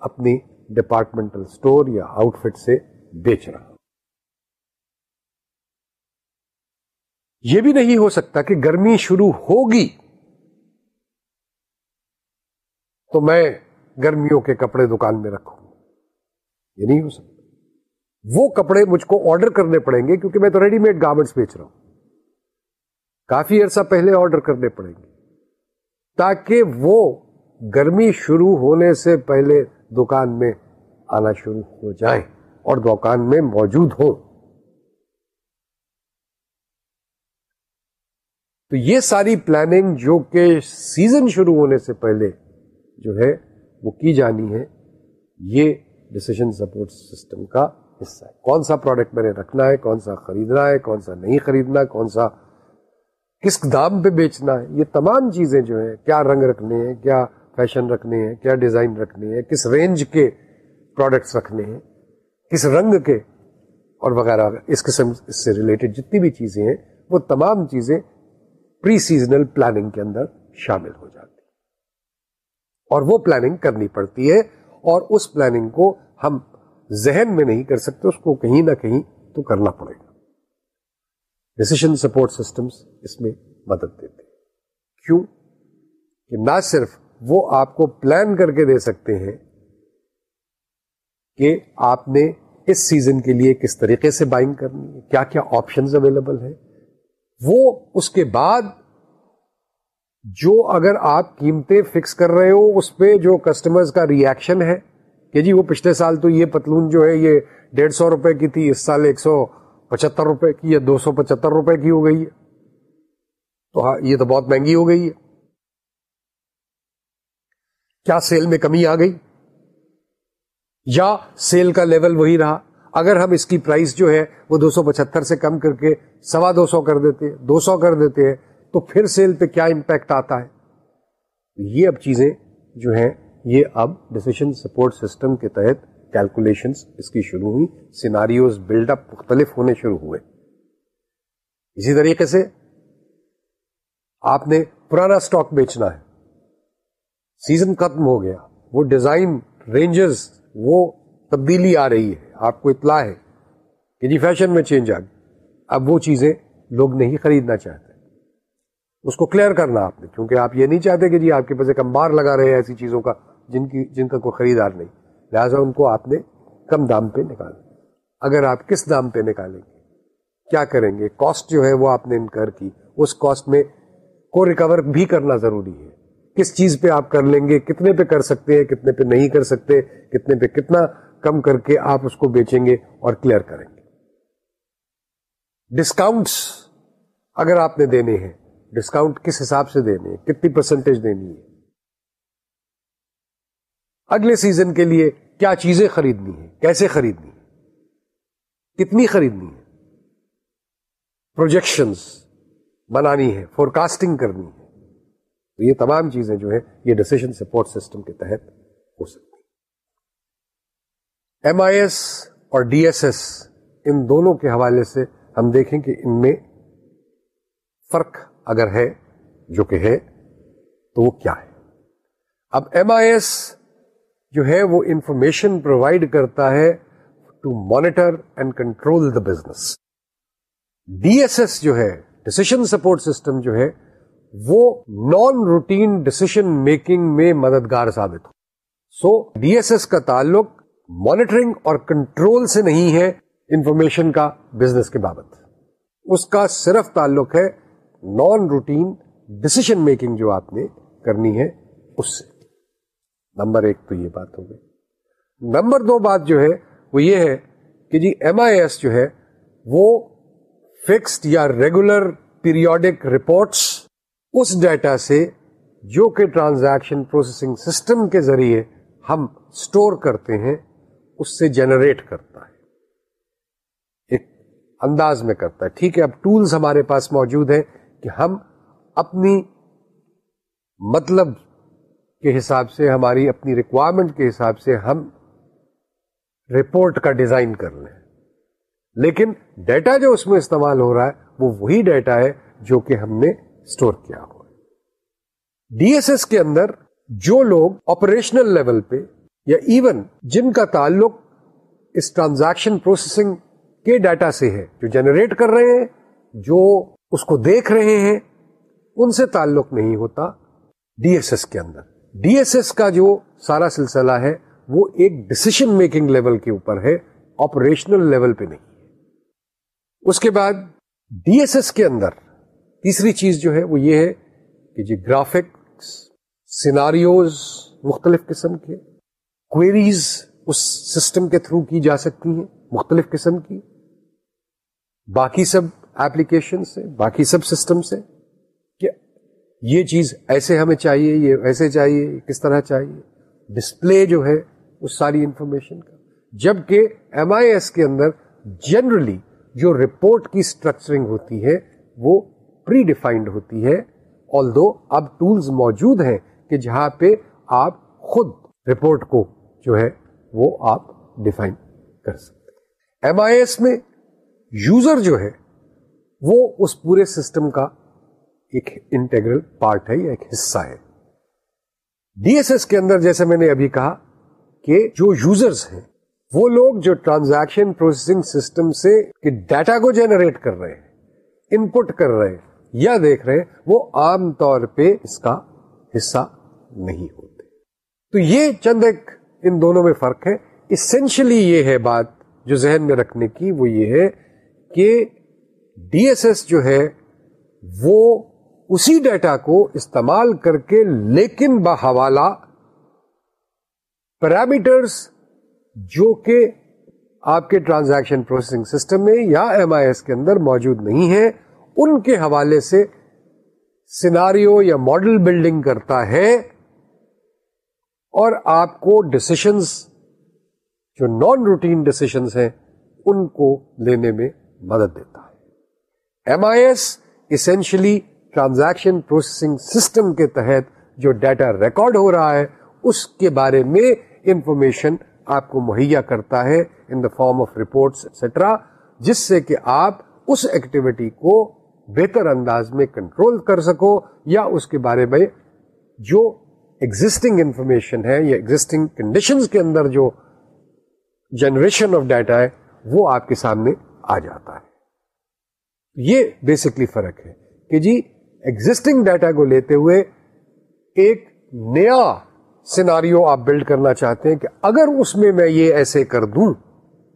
اپنی ڈپارٹمنٹل اسٹور یا آؤٹ فٹ سے بیچ رہا ہوں۔ یہ بھی نہیں ہو سکتا کہ گرمی شروع ہوگی۔ تو میں گرمیوں کے کپڑے دکان میں رکھوں۔ یہ نہیں ہو سکتا۔ وہ کپڑے مجھ کو آرڈر کرنے پڑیں گے کیونکہ میں تو ریڈی میڈ گارمنٹس بیچ رہا ہوں۔ کافی عرصہ پہلے آرڈر کرنے پڑیں گے۔ تاکہ وہ گرمی شروع ہونے سے پہلے دکان میں آنا شروع ہو جائیں اور دکان میں موجود ہوں۔ تو یہ ساری پلاننگ جو کہ سیزن شروع ہونے سے پہلے جو ہے وہ کی جانی ہے، یہ ڈسیزن سپورٹ سسٹم کا حصہ ہے۔ کون سا پروڈکٹ میں نے رکھنا ہے، کون سا خریدنا ہے، کون سا نہیں خریدنا، کون سا کس دام پہ بیچنا ہے، یہ تمام چیزیں جو ہیں، کیا رنگ رکھنے ہیں، کیا فیشن رکھنے ہیں، کیا ڈیزائن رکھنے ہیں، کس رینج کے پروڈکٹس رکھنے ہیں، کس رنگ کے اور وغیرہ، اس قسم، اس سے ریلیٹڈ جتنی بھی چیزیں ہیں، وہ تمام چیزیں پری سیزنل پلاننگ کے اندر شامل ہو جاتی اور وہ پلاننگ کرنی پڑتی ہے اور اس پلاننگ کو ہم ذہن میں نہیں کر سکتے، اس کو کہیں نہ کہیں تو کرنا پڑے گا۔ ڈسیشن سپورٹ سسٹمز اس میں مدد دیتے کیوں؟ کہ نہ صرف وہ آپ کو پلان کر کے دے سکتے ہیں کہ آپ نے اس سیزن کے لیے کس طریقے سے بائنگ کرنی ہے، کیا کیا آپشنز اویلیبل ہے وہ اس کے بعد جو اگر آپ قیمتیں فکس کر رہے ہو، اس پہ جو کسٹمرز کا ریئیکشن ہے کہ جی وہ پچھلے سال تو یہ پتلون جو ہے، یہ ڈیڑھ سو روپے کی تھی، اس سال ایک سو پچہتر روپے کی، یا دو سو پچہتر روپے کی ہو گئی ہے۔ تو ہاں یہ تو بہت مہنگی ہو گئی ہے۔ کیا سیل میں کمی آ گئی؟ یا سیل کا لیول وہی رہا۔ اگر ہم اس کی پرائس جو ہے وہ دو سو پچہتر سے کم کر کے سوا دو سو کر دیتے، دو سو کر دیتے ہیں، تو پھر سیل پہ کیا امپیکٹ آتا ہے؟ یہ اب چیزیں جو ہیں، یہ اب ڈسیشن سپورٹ سسٹم کے تحت کیلکولیشن اس کی شروع ہوئی سیناریوز بلڈ اپ مختلف ہونے شروع ہوئے۔ اسی طریقے سے آپ نے پرانا سٹاک بیچنا ہے۔ سیزن ختم ہو گیا۔ وہ ڈیزائن رینجز وہ تبدیلی آ رہی ہے، آپ کو اطلاع ہے کہ جی فیشن میں چینج آ گئی۔ اب وہ چیزیں لوگ نہیں خریدنا چاہتے۔ اس کو کلیئر کرنا آپ نے، کیونکہ آپ یہ نہیں چاہتے کہ جی آپ کے پاس ایک امبار لگا رہے ہیں ایسی چیزوں کا جن کی، جن کا کوئی خریدار نہیں۔ لہٰذا ان کو آپ نے کم دام پہ نکالا اگر آپ کس دام پہ نکالیں گے؟ کیا کریں گے؟ کاسٹ جو ہے وہ آپ نے انکر کی۔ اس کاسٹ میں کو ریکور بھی کرنا ضروری ہے۔ کس چیز پہ آپ کر لیں گے؟ کتنے پہ کر سکتے ہیں؟ کتنے پہ نہیں کر سکتے؟ کتنے پہ کتنا؟ کم کر کے آپ اس کو بیچیں گے اور کلیئر کریں گے۔ ڈسکاؤنٹس اگر آپ نے دینے ہیں ڈسکاؤنٹ کس حساب سے دینے ہیں؟ کتنی پرسنٹیج دینی ہے؟ اگلے سیزن کے لیے کیا چیزیں خریدنی ہے کیسے خریدنی ہے کتنی خریدنی ہے پروجیکشنز بنانی ہے فور کاسٹنگ کرنی ہے۔ تو یہ تمام چیزیں جو ہے یہ ڈسیشن سپورٹ سسٹم کے تحت ہو سکتی ایم آئی ایس اور ڈی ایس ایس ان دونوں کے حوالے سے ہم دیکھیں کہ ان میں فرق اگر ہے جو کہ ہے، تو وہ کیا ہے؟ اب ایم آئی ایس جو ہے وہ انفارمیشن پرووائڈ کرتا ہے to monitor and control the business D S S جو ہے ڈسیشن سپورٹ سسٹم جو ہے، وہ نان روٹین ڈسیشن میکنگ میں مددگار ثابت ہو۔ سو ڈی ایس ایس کا تعلق مانیٹرنگ اور کنٹرول سے نہیں ہے انفارمیشن کا بزنس کے بابت۔ اس کا صرف تعلق ہے نان روٹین ڈسیشن میکنگ جو آپ نے کرنی ہے اس سے۔ نمبر ایک تو یہ بات ہو گئی۔ نمبر دو بات جو ہے وہ یہ ہے کہ جی ایم آئی ایس جو ہے وہ فکسڈ یا ریگولر پیریوڈک رپورٹس اس ڈیٹا سے جو کہ ٹرانزیکشن پروسیسنگ سسٹم کے ذریعے ہم اسٹور کرتے ہیں اس سے جنریٹ کرتا ہے۔ ایک انداز میں کرتا ہے۔ ٹھیک ہے، اب ٹولز ہمارے پاس موجود ہیں کہ ہم اپنی مطلب کے حساب سے، ہماری اپنی ریکوائرمنٹ کے حساب سے ہم رپورٹ کا ڈیزائن کر لیں۔ لیکن ڈیٹا جو اس میں استعمال ہو رہا ہے، وہ وہی ڈیٹا ہے جو کہ ہم نے اسٹور کیا ہوا ڈی ایس ایس کے اندر جو لوگ آپریشنل لیول پہ یا ایون جن کا تعلق اس ٹرانزیکشن پروسیسنگ کے ڈیٹا سے ہے، جو جنریٹ کر رہے ہیں، جو اس کو دیکھ رہے ہیں، ان سے تعلق نہیں ہوتا ڈی ایس ایس کے اندر۔ ڈی ایس ایس کا جو سارا سلسلہ ہے، وہ ایک ڈسیشن میکنگ لیول کے اوپر ہے آپریشنل لیول پہ نہیں۔ اس کے بعد ڈی ایس ایس کے اندر تیسری چیز جو ہے، وہ یہ ہے کہ جی گرافکس سیناریوز مختلف قسم کے کوئریز اس سسٹم کے تھرو کی جا سکتی ہیں، مختلف قسم کی۔ باقی سب ایپلیکیشن سے، باقی سب سسٹم سے کہ یہ چیز ایسے ہمیں چاہیے، یہ ایسے چاہیے کس طرح چاہیے۔ ڈسپلے جو ہے، اس ساری انفارمیشن کا۔ جبکہ ایم آئی ایس کے اندر جنرلی جو رپورٹ کی اسٹرکچرنگ ہوتی ہے، وہ پری ڈیفائنڈ ہوتی ہے۔ آل دو اب ٹولز موجود ہیں کہ جہاں پہ آپ خود رپورٹ کو جو ہے وہ آپ ڈیفائن کر سکتے ایم آئی ایس میں یوزر جو ہے وہ اس پورے سسٹم کا ایک انٹیگرل پارٹ ہے یا ایک حصہ ہے۔ ڈی ایس ایس کے اندر جیسے میں نے ابھی کہا کہ جو یوزرز ہیں وہ لوگ جو ٹرانزیکشن پروسیسنگ سسٹم سے ڈیٹا کو جنریٹ کر رہے ہیں ان پٹ کر رہے ہیں یا دیکھ رہے ہیں، وہ عام طور پہ اس کا حصہ نہیں ہوتے۔ تو یہ چند ایک ان دونوں میں فرق ہے۔ اسینشلی یہ ہے بات جو ذہن میں رکھنے کی، وہ یہ ہے کہ ڈی ایس ایس جو ہے، وہ اسی ڈیٹا کو استعمال کر کے، لیکن بحوالہ پیرامیٹرس جو کہ آپ کے ٹرانزیکشن پروسیسنگ سسٹم میں یا ایم آئی ایس کے اندر موجود نہیں ہے ان کے حوالے سے سیناریو یا ماڈل بلڈنگ کرتا ہے۔ اور آپ کو ڈسیشنز جو نان روٹین ڈسیشنز ہیں، ان کو لینے میں مدد دیتا ہے۔ M I S essentially transaction processing system کے تحت جو ڈیٹا ریکارڈ ہو رہا ہے، اس کے بارے میں انفارمیشن آپ کو مہیا کرتا ہے in the form of reports etcetera جس سے کہ آپ اس ایکٹیویٹی کو بہتر انداز میں کنٹرول کر سکو یا اس کے بارے میں جو ایگزٹنگ انفارمیشن ہے یا ایگزٹنگ کنڈیشن کے اندر جو جنریشن آف ڈیٹا ہے وہ آپ کے سامنے آ جاتا ہے یہ بیسکلی فرق ہے کہ جی ایگزٹنگ ڈیٹا کو لیتے ہوئے ایک نیا سیناریو آپ بلڈ کرنا چاہتے ہیں کہ اگر اس میں میں یہ ایسے کر دوں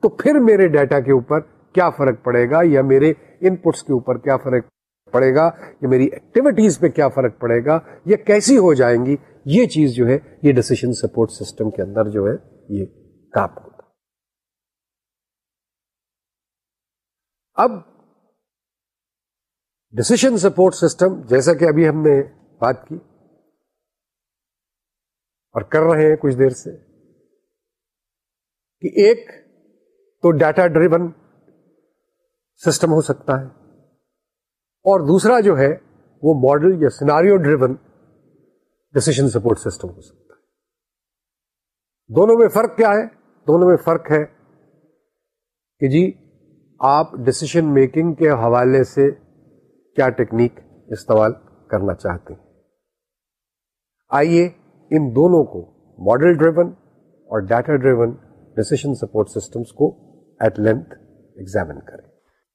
تو پھر میرے ڈیٹا کے اوپر کیا فرق پڑے گا یا میرے ان پٹس کے اوپر کیا فرق پڑے گا یا میری ایکٹیویٹیز پہ کیا فرق پڑے گا یا کیسی ہو جائیں گی یہ چیز جو ہے، یہ ڈسیشن سپورٹ سسٹم کے اندر جو ہے، یہ کام ہوتا اب ڈسیشن سپورٹ سسٹم جیسا کہ ابھی ہم نے بات کی اور کر رہے ہیں کچھ دیر سے، کہ ایک تو ڈیٹا ڈریون سسٹم ہو سکتا ہے اور دوسرا جو ہے، وہ ماڈل یا scenario driven decision support system ہو سکتا ہے۔ دونوں میں فرق کیا ہے؟ دونوں میں فرق ہے کہ جی آپ ڈسیشن میکنگ کے حوالے سے کیا ٹیکنیک استعمال کرنا چاہتے ہیں۔ آئیے ان دونوں کو ماڈل ڈریون اور data driven decision support systems کو ایٹ لینتھ ایگزامن کریں۔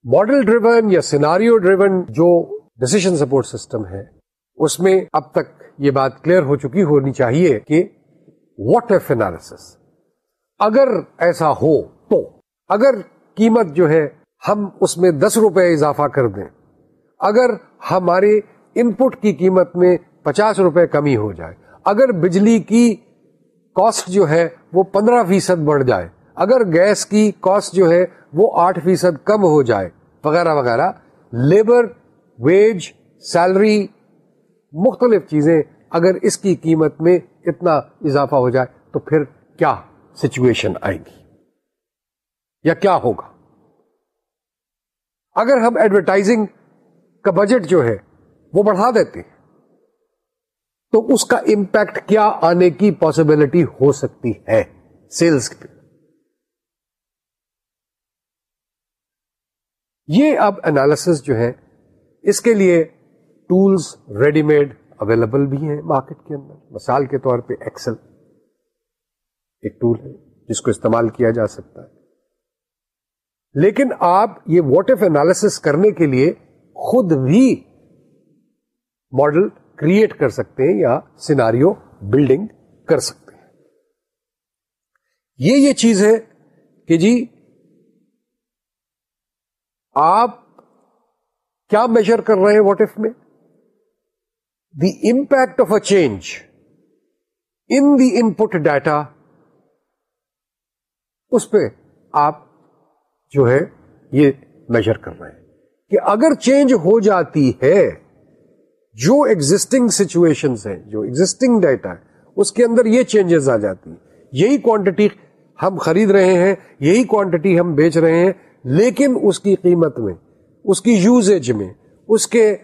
ماڈل ڈریون یا سیناریو ڈریون جو ڈسیشن سپورٹ سسٹم ہے، اس میں اب تک یہ بات کلیئر ہو چکی ہونی چاہیے کہ واٹ ایف اینالس اگر ایسا ہو تو، اگر قیمت جو ہے ہم اس میں دس روپے اضافہ کر دیں، اگر ہمارے ان پٹ کی قیمت میں پچاس روپے کمی ہو جائے، اگر بجلی کی کاسٹ جو ہے وہ پندرہ فیصد بڑھ جائے، اگر گیس کی کاسٹ جو ہے وہ آٹھ فیصد کم ہو جائے، وغیرہ وغیرہ لیبر ویج سیلری مختلف چیزیں اگر اس کی قیمت میں اتنا اضافہ ہو جائے تو پھر کیا سچویشن آئے گی؟ یا کیا ہوگا؟ اگر ہم ایڈورٹائزنگ کا بجٹ جو ہے وہ بڑھا دیتے ہیں، تو اس کا امپیکٹ کیا آنے کی پاسبلٹی ہو سکتی ہے سیلس پہ؟ یہ اب انالیس جو ہے، اس کے لیے ٹولز ریڈی میڈ اویلیبل بھی ہیں مارکیٹ کے اندر۔ مثال کے طور پہ ایکسل ایک ٹول ہے جس کو استعمال کیا جا سکتا ہے۔ لیکن آپ یہ واٹ ایف انالیس کرنے کے لیے خود بھی ماڈل کریٹ کر سکتے ہیں یا سیناریو بلڈنگ کر سکتے ہیں۔ یہ یہ چیز ہے کہ جی آپ کیا میجر کر رہے ہیں واٹ ایف میں؟ The impact of a change in the input data اس پہ آپ جو ہے یہ میجر کر رہے ہیں کہ اگر چینج ہو جاتی ہے، جو ایگزٹنگ سچویشن ہیں، جو ایگزٹنگ ڈیٹا ہے اس کے اندر یہ چینجز آ جاتی ہیں۔ یہی کوانٹٹی ہم خرید رہے ہیں، یہی کوانٹٹی ہم بیچ رہے ہیں، لیکن اس کی قیمت میں، اس کی یوزیج میں، اس کے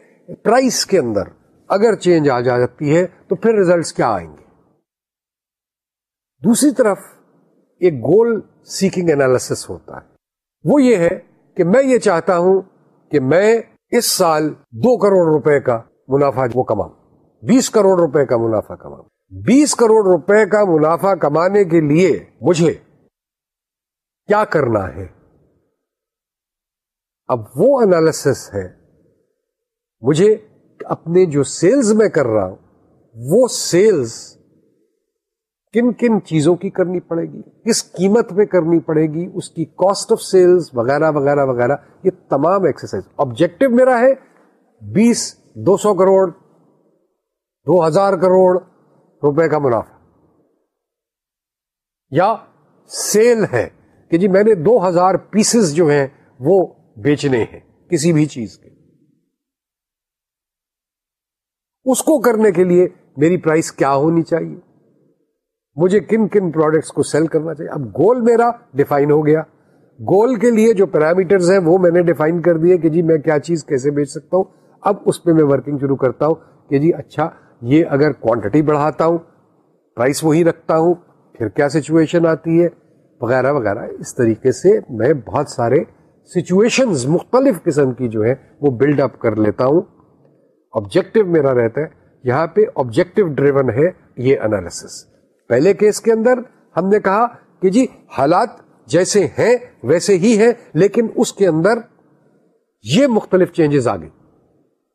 پرائس کے اندر اگر چینج آ جاتی ہے تو پھر ریزلٹس کیا آئیں گے؟ دوسری طرف ایک گول سیکنگ اینالس ہوتا ہے۔ وہ یہ ہے کہ میں یہ چاہتا ہوں کہ میں اس سال دو کروڑ روپے کا منافع وہ کماؤں۔ بیس کروڑ روپے کا منافع کماؤں۔ بیس کروڑ روپے کا منافع کمانے کے لیے مجھے کیا کرنا ہے؟ اب وہ انالیس ہے۔ مجھے اپنے جو سیلز میں کر رہا ہوں، وہ سیلز کن کن چیزوں کی کرنی پڑے گی؟ کس قیمت میں کرنی پڑے گی؟ اس کی کاسٹ آف سیلز وغیرہ وغیرہ وغیرہ، یہ تمام ایکسرسائز آبجیکٹو میرا ہے بیس، دو سو کروڑ، دو ہزار کروڑ روپے کا منافع. یا سیل ہے کہ جی میں نے دو ہزار پیسز جو ہیں وہ بیچنے ہیں، کسی بھی چیز کے اس کو کرنے کے لیے میری پرائس کیا ہونی چاہیے؟ مجھے کن کن پروڈکٹس کو سیل کرنا چاہیے؟ اب گول میرا ڈیفائن ہو گیا۔ گول کے لیے جو پیرامیٹرز ہیں وہ میں نے ڈیفائن کر دیے کہ جی میں کیا چیز کیسے بیچ سکتا ہوں۔ اب اس پہ میں ورکنگ شروع کرتا ہوں کہ جی اچھا یہ اگر کوانٹٹی بڑھاتا ہوں پرائس وہی رکھتا ہوں، پھر کیا سچویشن آتی ہے؟ وغیرہ وغیرہ۔ اس طریقے سے میں بہت سارے سچویشن مختلف قسم کی جو ہے وہ بلڈ اپ کر لیتا ہوں۔ آبجیکٹو میرا رہتا ہے، یہاں پہ آبجیکٹو ڈریون ہے یہ انالیس پہلے کیس کے اندر ہم نے کہا کہ جی حالات جیسے ہیں، ویسے ہی ہیں، لیکن اس کے اندر یہ مختلف چینجز آ گئی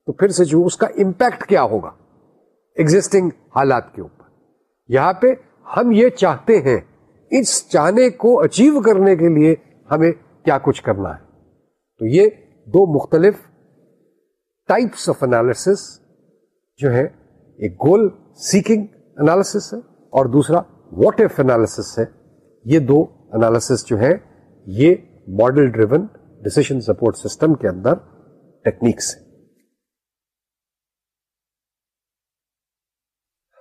تو پھر سے جو اس کا امپیکٹ کیا ہوگا؟ ایگزٹنگ حالات کے اوپر۔ یہاں پہ ہم یہ چاہتے ہیں، اس چاہنے کو اچیو کرنے کے لیے ہمیں کیا کچھ کرنا ہے؟ تو یہ دو مختلف ٹائپس آف انالیس جو ہے ایک گول سیکنگ انالیس ہے اور دوسرا واٹ ایف انالیس ہے. یہ دو انالیس جو ہے یہ model driven decision support system کے اندر ٹیکنیکس ہے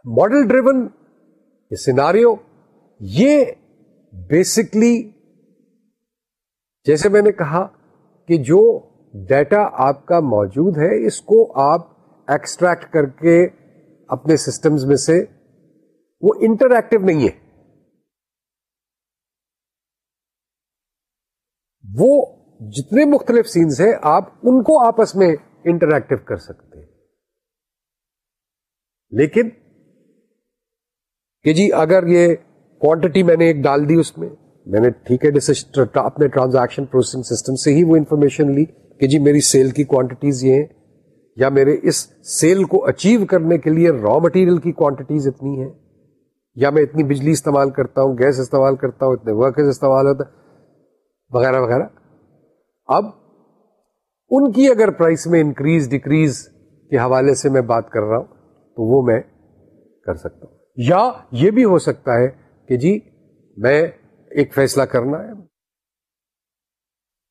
ماڈل ڈریون سیناریو یہ بیسکلی جیسے میں نے کہا کہ جو ڈیٹا آپ کا موجود ہے، اس کو آپ ایکسٹریکٹ کر کے اپنے سسٹمز میں سے، وہ انٹریکٹو نہیں ہے۔ وہ جتنے مختلف سینز ہیں، آپ ان کو آپس میں انٹریکٹو کر سکتے ہیں۔ لیکن، کہ جی اگر یہ کوانٹٹی میں نے ایک ڈال دی اس میں میں نے ٹھیک ہے اپنے ٹرانزیکشن پروسیسنگ سسٹم سے ہی وہ انفارمیشن لی۔ کہ جی میری سیل کی کوانٹٹیز یہ ہیں، یا میرے اس سیل کو اچیو کرنے کے لیے را مٹیریل کی کوانٹٹیز اتنی ہیں، یا میں اتنی بجلی استعمال کرتا ہوں، گیس استعمال کرتا ہوں، اتنے ورکرز استعمال ہوتا وغیرہ وغیرہ۔ اب ان کی اگر پرائس میں انکریز ڈکریز کے حوالے سے میں بات کر رہا ہوں، تو وہ میں کر سکتا ہوں۔ یا یہ بھی ہو سکتا ہے کہ جی میں ایک فیصلہ کرنا ہے۔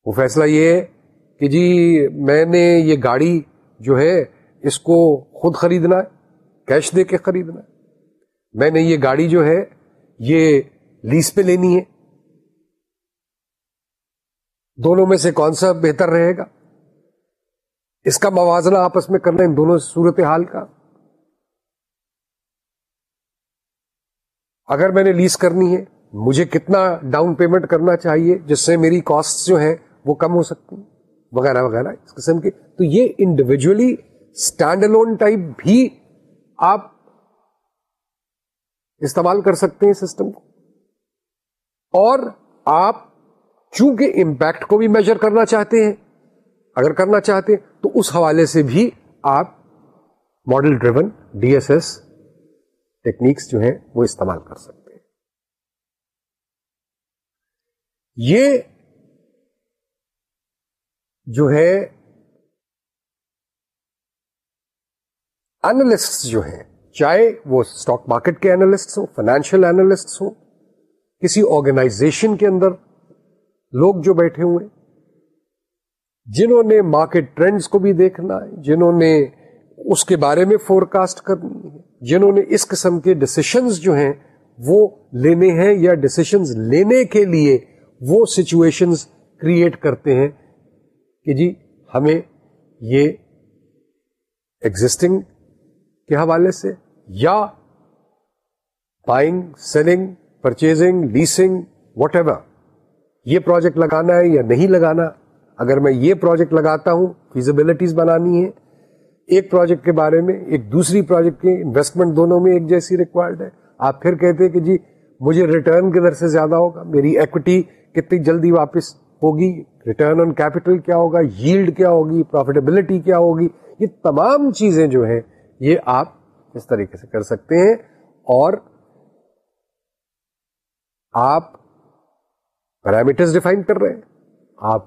وہ فیصلہ یہ ہے کہ جی میں نے یہ گاڑی جو ہے اس کو خود خریدنا ہے کیش دے کے خریدنا ہے۔ میں نے یہ گاڑی جو ہے یہ لیز پہ لینی ہے۔ دونوں میں سے کون سا بہتر رہے گا؟ اس کا موازنہ آپس میں کرنا ان دونوں صورت حال کا۔ اگر میں نے لیز کرنی ہے، مجھے کتنا ڈاؤن پیمنٹ کرنا چاہیے، جس سے میری کاسٹ جو ہے وہ کم ہو سکتی ہیں۔ وغیرہ وغیرہ، اس قسم کی تو یہ انڈیویجلی اسٹینڈ لون ٹائپ بھی آپ استعمال کر سکتے ہیں سسٹم کو۔ اور آپ چونکہ امپیکٹ کو بھی میجر کرنا چاہتے ہیں، اگر کرنا چاہتے ہیں، تو اس حوالے سے بھی آپ model driven D S S techniques جو ہیں وہ استعمال کر سکتے ہیں۔ یہ جو ہے اینالسٹ جو ہیں، چاہے وہ اسٹاک مارکیٹ کے اینالسٹ ہوں فائنینشیل اینالسٹ ہوں، کسی آرگنائزیشن کے اندر لوگ جو بیٹھے ہوئے جنہوں نے مارکیٹ ٹرینڈز کو بھی دیکھنا ہے، جنہوں نے اس کے بارے میں فور کاسٹ کرنی ہے، جنہوں نے اس قسم کے ڈسیشنز جو ہیں وہ لینے ہیں یا ڈسیشنز لینے کے لیے وہ سچویشنز کریٹ کرتے ہیں کہ جی ہمیں یہ ایگزٹنگ کے حوالے سے یا buying selling purchasing leasing whatever یہ پروجیکٹ لگانا ہے یا نہیں لگانا، اگر میں یہ پروجیکٹ لگاتا ہوں فیزیبلٹیز بنانی ہے ایک پروجیکٹ کے بارے میں، ایک دوسری پروجیکٹ کے انویسٹمنٹ دونوں میں ایک جیسی ریکوائرڈ ہے۔ آپ پھر کہتے ہیں کہ جی مجھے ریٹرن کی در سے زیادہ ہوگا؟ میری ایکوٹی کتنی جلدی واپس ہوگی ریٹرن آن کیپٹل کیا ہوگا ییلڈ کیا ہوگی پروفیٹیبلٹی کیا ہوگی، یہ تمام چیزیں جو ہیں، یہ آپ اس طریقے سے کر سکتے ہیں اور آپ پیرامیٹرز ڈیفائن کر رہے ہیں۔ آپ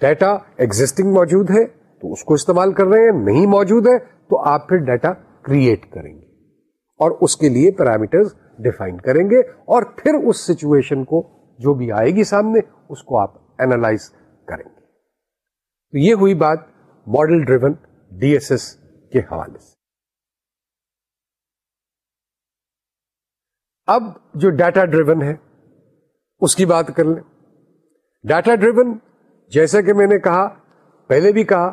ڈیٹا ایگزٹنگ موجود ہے تو اس کو استعمال کر رہے ہیں، نہیں موجود ہے تو آپ پھر ڈیٹا کریٹ کریں گے اور اس کے لیے پیرامیٹرز ڈیفائن کریں گے اور پھر اس سچویشن کو جو بھی آئے گی سامنے، اس کو آپ اینالائز کریں گے۔ تو یہ ہوئی بات model driven D S S کے حوالے سے۔ اب جو ڈیٹا ڈریون ہے، اس کی بات کر لیں۔ ڈیٹا ڈریون جیسا کہ میں نے کہا، پہلے بھی کہا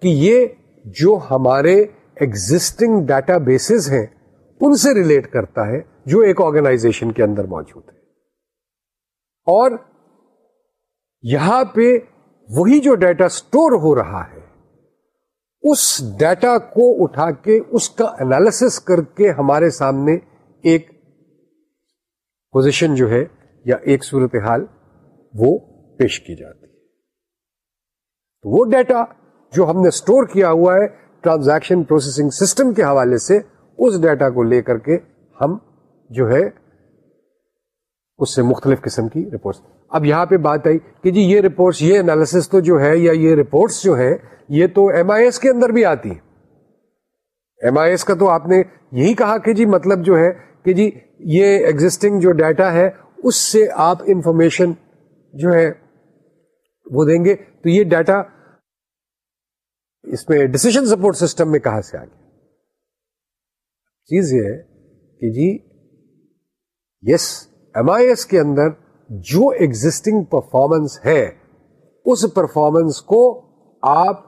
کہ یہ جو ہمارے ایگزٹنگ ڈیٹا بیسز ہیں، ان سے ریلیٹ کرتا ہے جو ایک آرگنائزیشن کے اندر موجود ہے۔ اور یہاں پہ وہی جو ڈیٹا سٹور ہو رہا ہے، اس ڈیٹا کو اٹھا کے اس کا انالیس کر کے ہمارے سامنے ایک پوزیشن جو ہے یا ایک صورت حال وہ پیش کی جاتی ہے۔ تو وہ ڈیٹا جو ہم نے اسٹور کیا ہوا ہے ٹرانزیکشن پروسیسنگ سسٹم کے حوالے سے، اس ڈیٹا کو لے کر کے ہم جو ہے اس سے مختلف قسم کی رپورٹس۔ اب یہاں پہ بات آئی کہ جی یہ رپورٹس یہ انالیس تو جو ہے یا یہ رپورٹس جو ہے یہ تو ایم آئی ایس کے اندر بھی آتی ہے ایم آئی ایس کا تو آپ نے یہی کہا کہ جی مطلب جو ہے کہ جی یہ ایگزٹنگ جو ڈیٹا ہے، اس سے آپ انفارمیشن جو ہے وہ دیں گے۔ تو یہ ڈیٹا اس میں ڈسیزن سپورٹ سسٹم میں کہاں سے آ گیا؟ چیز یہ ہے کہ جی یس ایم آئی ایس کے اندر جو ایگزٹنگ پرفارمنس ہے، اس پرفارمنس کو آپ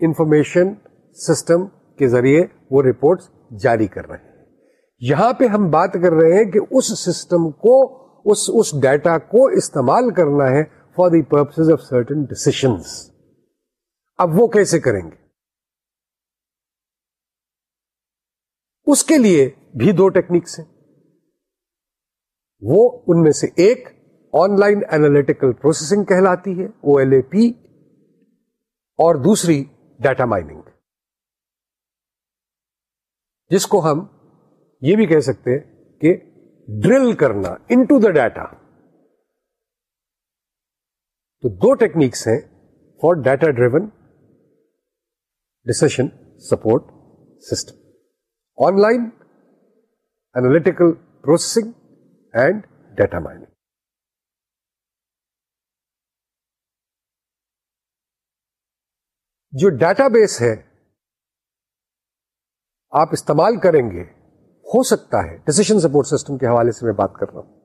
انفارمیشن سسٹم کے ذریعے وہ رپورٹ جاری کر رہے ہیں۔ یہاں پہ ہم بات کر رہے ہیں کہ اس سسٹم کو، اس اس ڈیٹا کو استعمال کرنا ہے for the purpose of certain decisions اب وہ کیسے کریں گے؟ اس کے لیے بھی دو ٹیکنیکس ہیں۔ وہ ان میں سے ایک آن لائن اینالیٹیکل پروسیسنگ کہلاتی ہے، او ایل اے پی اور دوسری ڈیٹا مائننگ۔ جس کو ہم یہ بھی کہہ سکتے کہ ڈرل کرنا انٹو دا ڈیٹا تو دو ٹیکنیکس ہیں for data driven decision support system online analytical processing and data mining. جو ڈیٹا بیس ہے، آپ استعمال کریں گے، ہو سکتا ہے ڈسیشن سپورٹ سسٹم کے حوالے سے میں بات کر رہا ہوں۔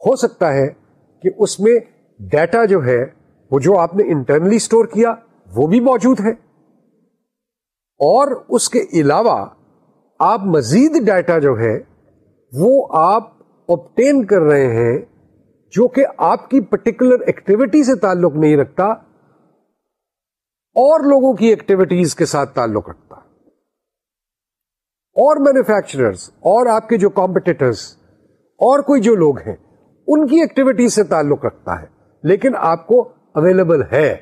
ہو سکتا ہے کہ اس میں ڈیٹا جو ہے، وہ جو آپ نے انٹرنلی اسٹور کیا، وہ بھی موجود ہے۔ اور اس کے علاوہ، آپ مزید ڈیٹا جو ہے، وہ آپ اوپٹین کر رہے ہیں، جو کہ آپ کی پرٹیکولر ایکٹیویٹی سے تعلق نہیں رکھتا اور لوگوں کی ایکٹیویٹیز کے ساتھ تعلق رکھتا اور مینوفیکچررز اور آپ کے جو کمپٹیٹرز اور کوئی جو لوگ ہیں، ان کی ایکٹیویٹیز سے تعلق رکھتا ہے۔ لیکن آپ کو اویلیبل ہے۔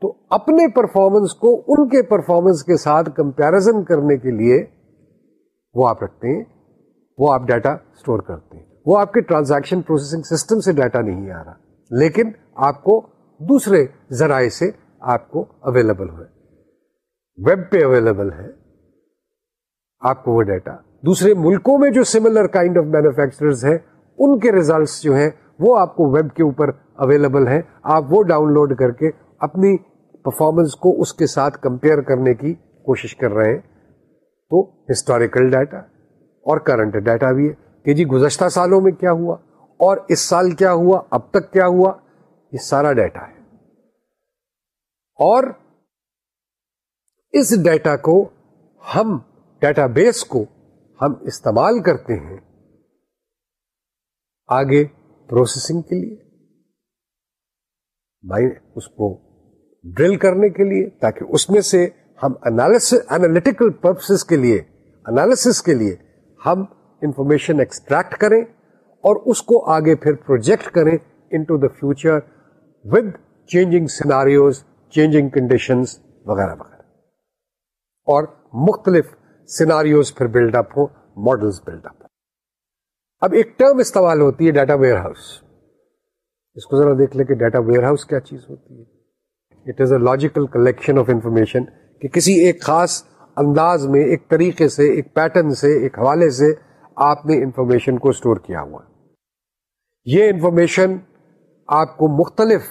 تو اپنے پرفارمنس کو ان کے پرفارمنس کے ساتھ کمپیرزن کرنے کے لیے وہ آپ رکھتے ہیں۔ وہ آپ ڈیٹا اسٹور کرتے ہیں۔ وہ آپ کے ٹرانزیکشن پروسیسنگ سسٹم سے ڈیٹا نہیں آ رہا۔ لیکن آپ کو دوسرے ذرائع سے آپ کو اویلیبل ہوئے۔ ویب پہ اویلیبل ہے آپ کو وہ ڈیٹا دوسرے ملکوں میں جو سملر کائنڈ آف مینوفیکچرر ہیں، ان کے ریزلٹس جو ہیں، وہ آپ کو ویب کے اوپر اویلیبل ہیں۔ آپ وہ ڈاؤن لوڈ کر کے اپنی پرفارمنس کو اس کے ساتھ کمپیئر کرنے کی کوشش کر رہے ہیں۔ تو ہسٹوریکل ڈیٹا اور کرنٹ ڈیٹا بھی ہے۔ کہ جی گزشتہ سالوں میں کیا ہوا؟ اور اس سال کیا ہوا؟ اب تک کیا ہوا؟ یہ سارا ڈیٹا ہے۔ اور اس ڈیٹا کو ہم ڈیٹا بیس کو ہم استعمال کرتے ہیں آگے پروسیسنگ کے لیے اس کو ڈرل کرنے کے لیے تاکہ اس میں سے ہم انالیٹیکل پرپسز کے لیے انالیس کے لیے ہم انفارمیشن ایکسٹریکٹ کریں اور اس کو آگے پھر پروجیکٹ کریں into the future with changing scenarios changing conditions وغیرہ وغیرہ۔ اور مختلف سیناریوز پھر بلڈ اپ ہو ماڈلس بلڈ اپ اب ایک ٹرم استعمال ہوتی ہے ڈیٹا ویئر ہاؤس اس کو ذرا دیکھ لیں کہ ڈیٹا ویئر ہاؤس کیا چیز ہوتی ہے۔ It is a logical collection of information کہ کسی ایک خاص انداز میں، ایک طریقے سے، ایک پیٹرن سے، ایک حوالے سے آپ نے انفارمیشن کو اسٹور کیا ہوا۔ یہ انفارمیشن آپ کو مختلف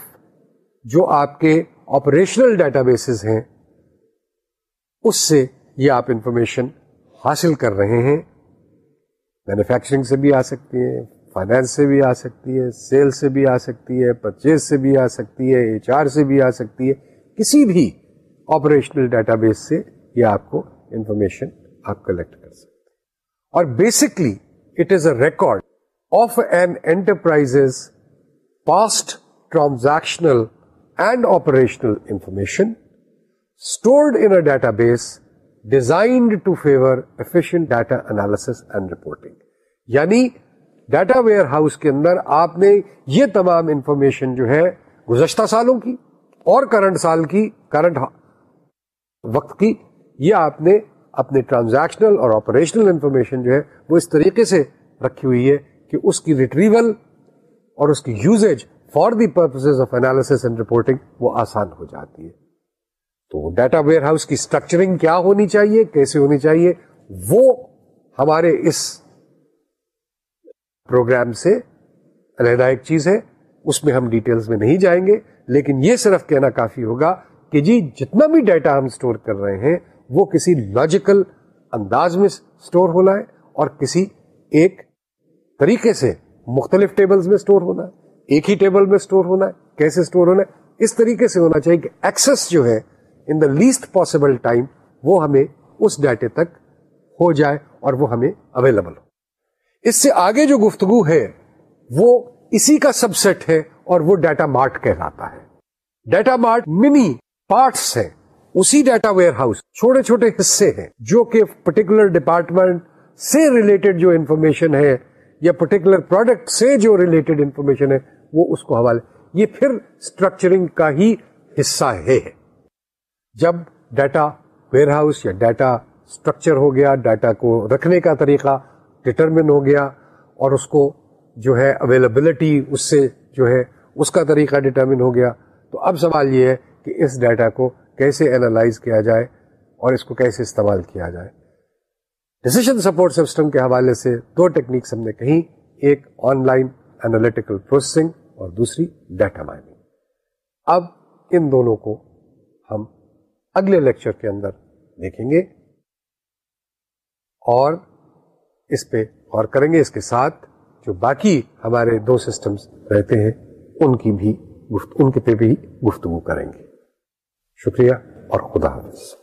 جو آپ کے آپریشنل ڈیٹا بیسز ہیں، اس سے یہ آپ انفارمیشن حاصل کر رہے ہیں۔ مینوفیکچرنگ سے بھی آ سکتی ہے فائنینس سے بھی آ سکتی ہے سیل سے بھی آ سکتی ہے پرچیز سے بھی آ سکتی ہے ایچ آر سے بھی آ سکتی ہے۔ کسی بھی آپریشنل ڈیٹا بیس سے یہ آپ کو انفارمیشن آپ کلیکٹ کر سکتے اور basically it is a record of an enterprise past transactional and operational information stored in database designed to favour efficient data analysis and reporting یعنی ڈیٹا ویئر ہاؤس کے اندر آپ نے یہ تمام انفارمیشن جو ہے گزشتہ سالوں کی اور کرنٹ سال کی کرنٹ وقت کی یہ آپ نے اپنے ٹرانزیکشنل اور آپریشنل انفارمیشن جو ہے وہ اس طریقے سے رکھی ہوئی ہے کہ اس کی ریٹریول اور اس کی usage for the purpose of analysis and reporting وہ آسان ہو جاتی ہے۔ تو ڈیٹا ویئر ہاؤس کی اسٹرکچرنگ کیا ہونی چاہیے؟ کیسے ہونی چاہیے؟ وہ ہمارے اس پروگرام سے علیحدہ ایک چیز ہے۔ اس میں ہم ڈیٹیلز میں نہیں جائیں گے۔ لیکن یہ صرف کہنا کافی ہوگا کہ جی جتنا بھی ڈیٹا ہم اسٹور کر رہے ہیں، وہ کسی لاجیکل انداز میں اسٹور ہونا ہے اور کسی ایک طریقے سے مختلف ٹیبلز میں اسٹور ہونا ہے۔ ایک ہی ٹیبل میں اسٹور ہونا ہے، کیسے اسٹور ہونا ہے؟ اس طریقے سے ہونا چاہیے کہ ایکسس جو ہے in the least possible time وہ ہمیں اس ڈیٹے تک ہو جائے اور وہ ہمیں اویلیبل ہو۔ اس سے آگے جو گفتگو ہے، وہ اسی کا سب سیٹ ہے اور وہ ڈیٹا مارٹ کہلاتا ہے۔ ڈیٹا مارٹ منی پارٹس ہیں۔ اسی ڈیٹا ویئر ہاؤس چھوٹے چھوٹے حصے ہیں، جو کہ پرٹیکولر ڈپارٹمنٹ سے ریلیٹڈ جو انفارمیشن ہے یا پرٹیکولر پروڈکٹ سے جو ریلیٹڈ انفارمیشن ہے، وہ اس کو حوالے یہ پھر اسٹرکچرنگ کا ہی حصہ ہے۔ جب ڈیٹا ویئر ہاؤس یا ڈیٹا اسٹرکچر ہو گیا ڈیٹا کو رکھنے کا طریقہ ڈٹرمن ہو گیا اور اس کو جو ہے اویلیبلٹی اس سے جو ہے اس کا طریقہ ڈٹرمن ہو گیا، تو اب سوال یہ ہے کہ اس ڈیٹا کو کیسے اینالائز کیا جائے اور اس کو کیسے استعمال کیا جائے۔ ڈسیشن سپورٹ سسٹم کے حوالے سے دو ٹیکنیکس ہم نے کہیں، ایک آن لائن اینالیٹیکل پروسیسنگ اور دوسری ڈیٹا مائننگ اب ان دونوں کو ہم اگلے لیکچر کے اندر دیکھیں گے اور اس پہ غور کریں گے، اس کے ساتھ جو باقی ہمارے دو سسٹمز رہتے ہیں، ان کی بھی ان کے پہ بھی گفتگو کریں گے۔ شکریہ اور خدا حافظ۔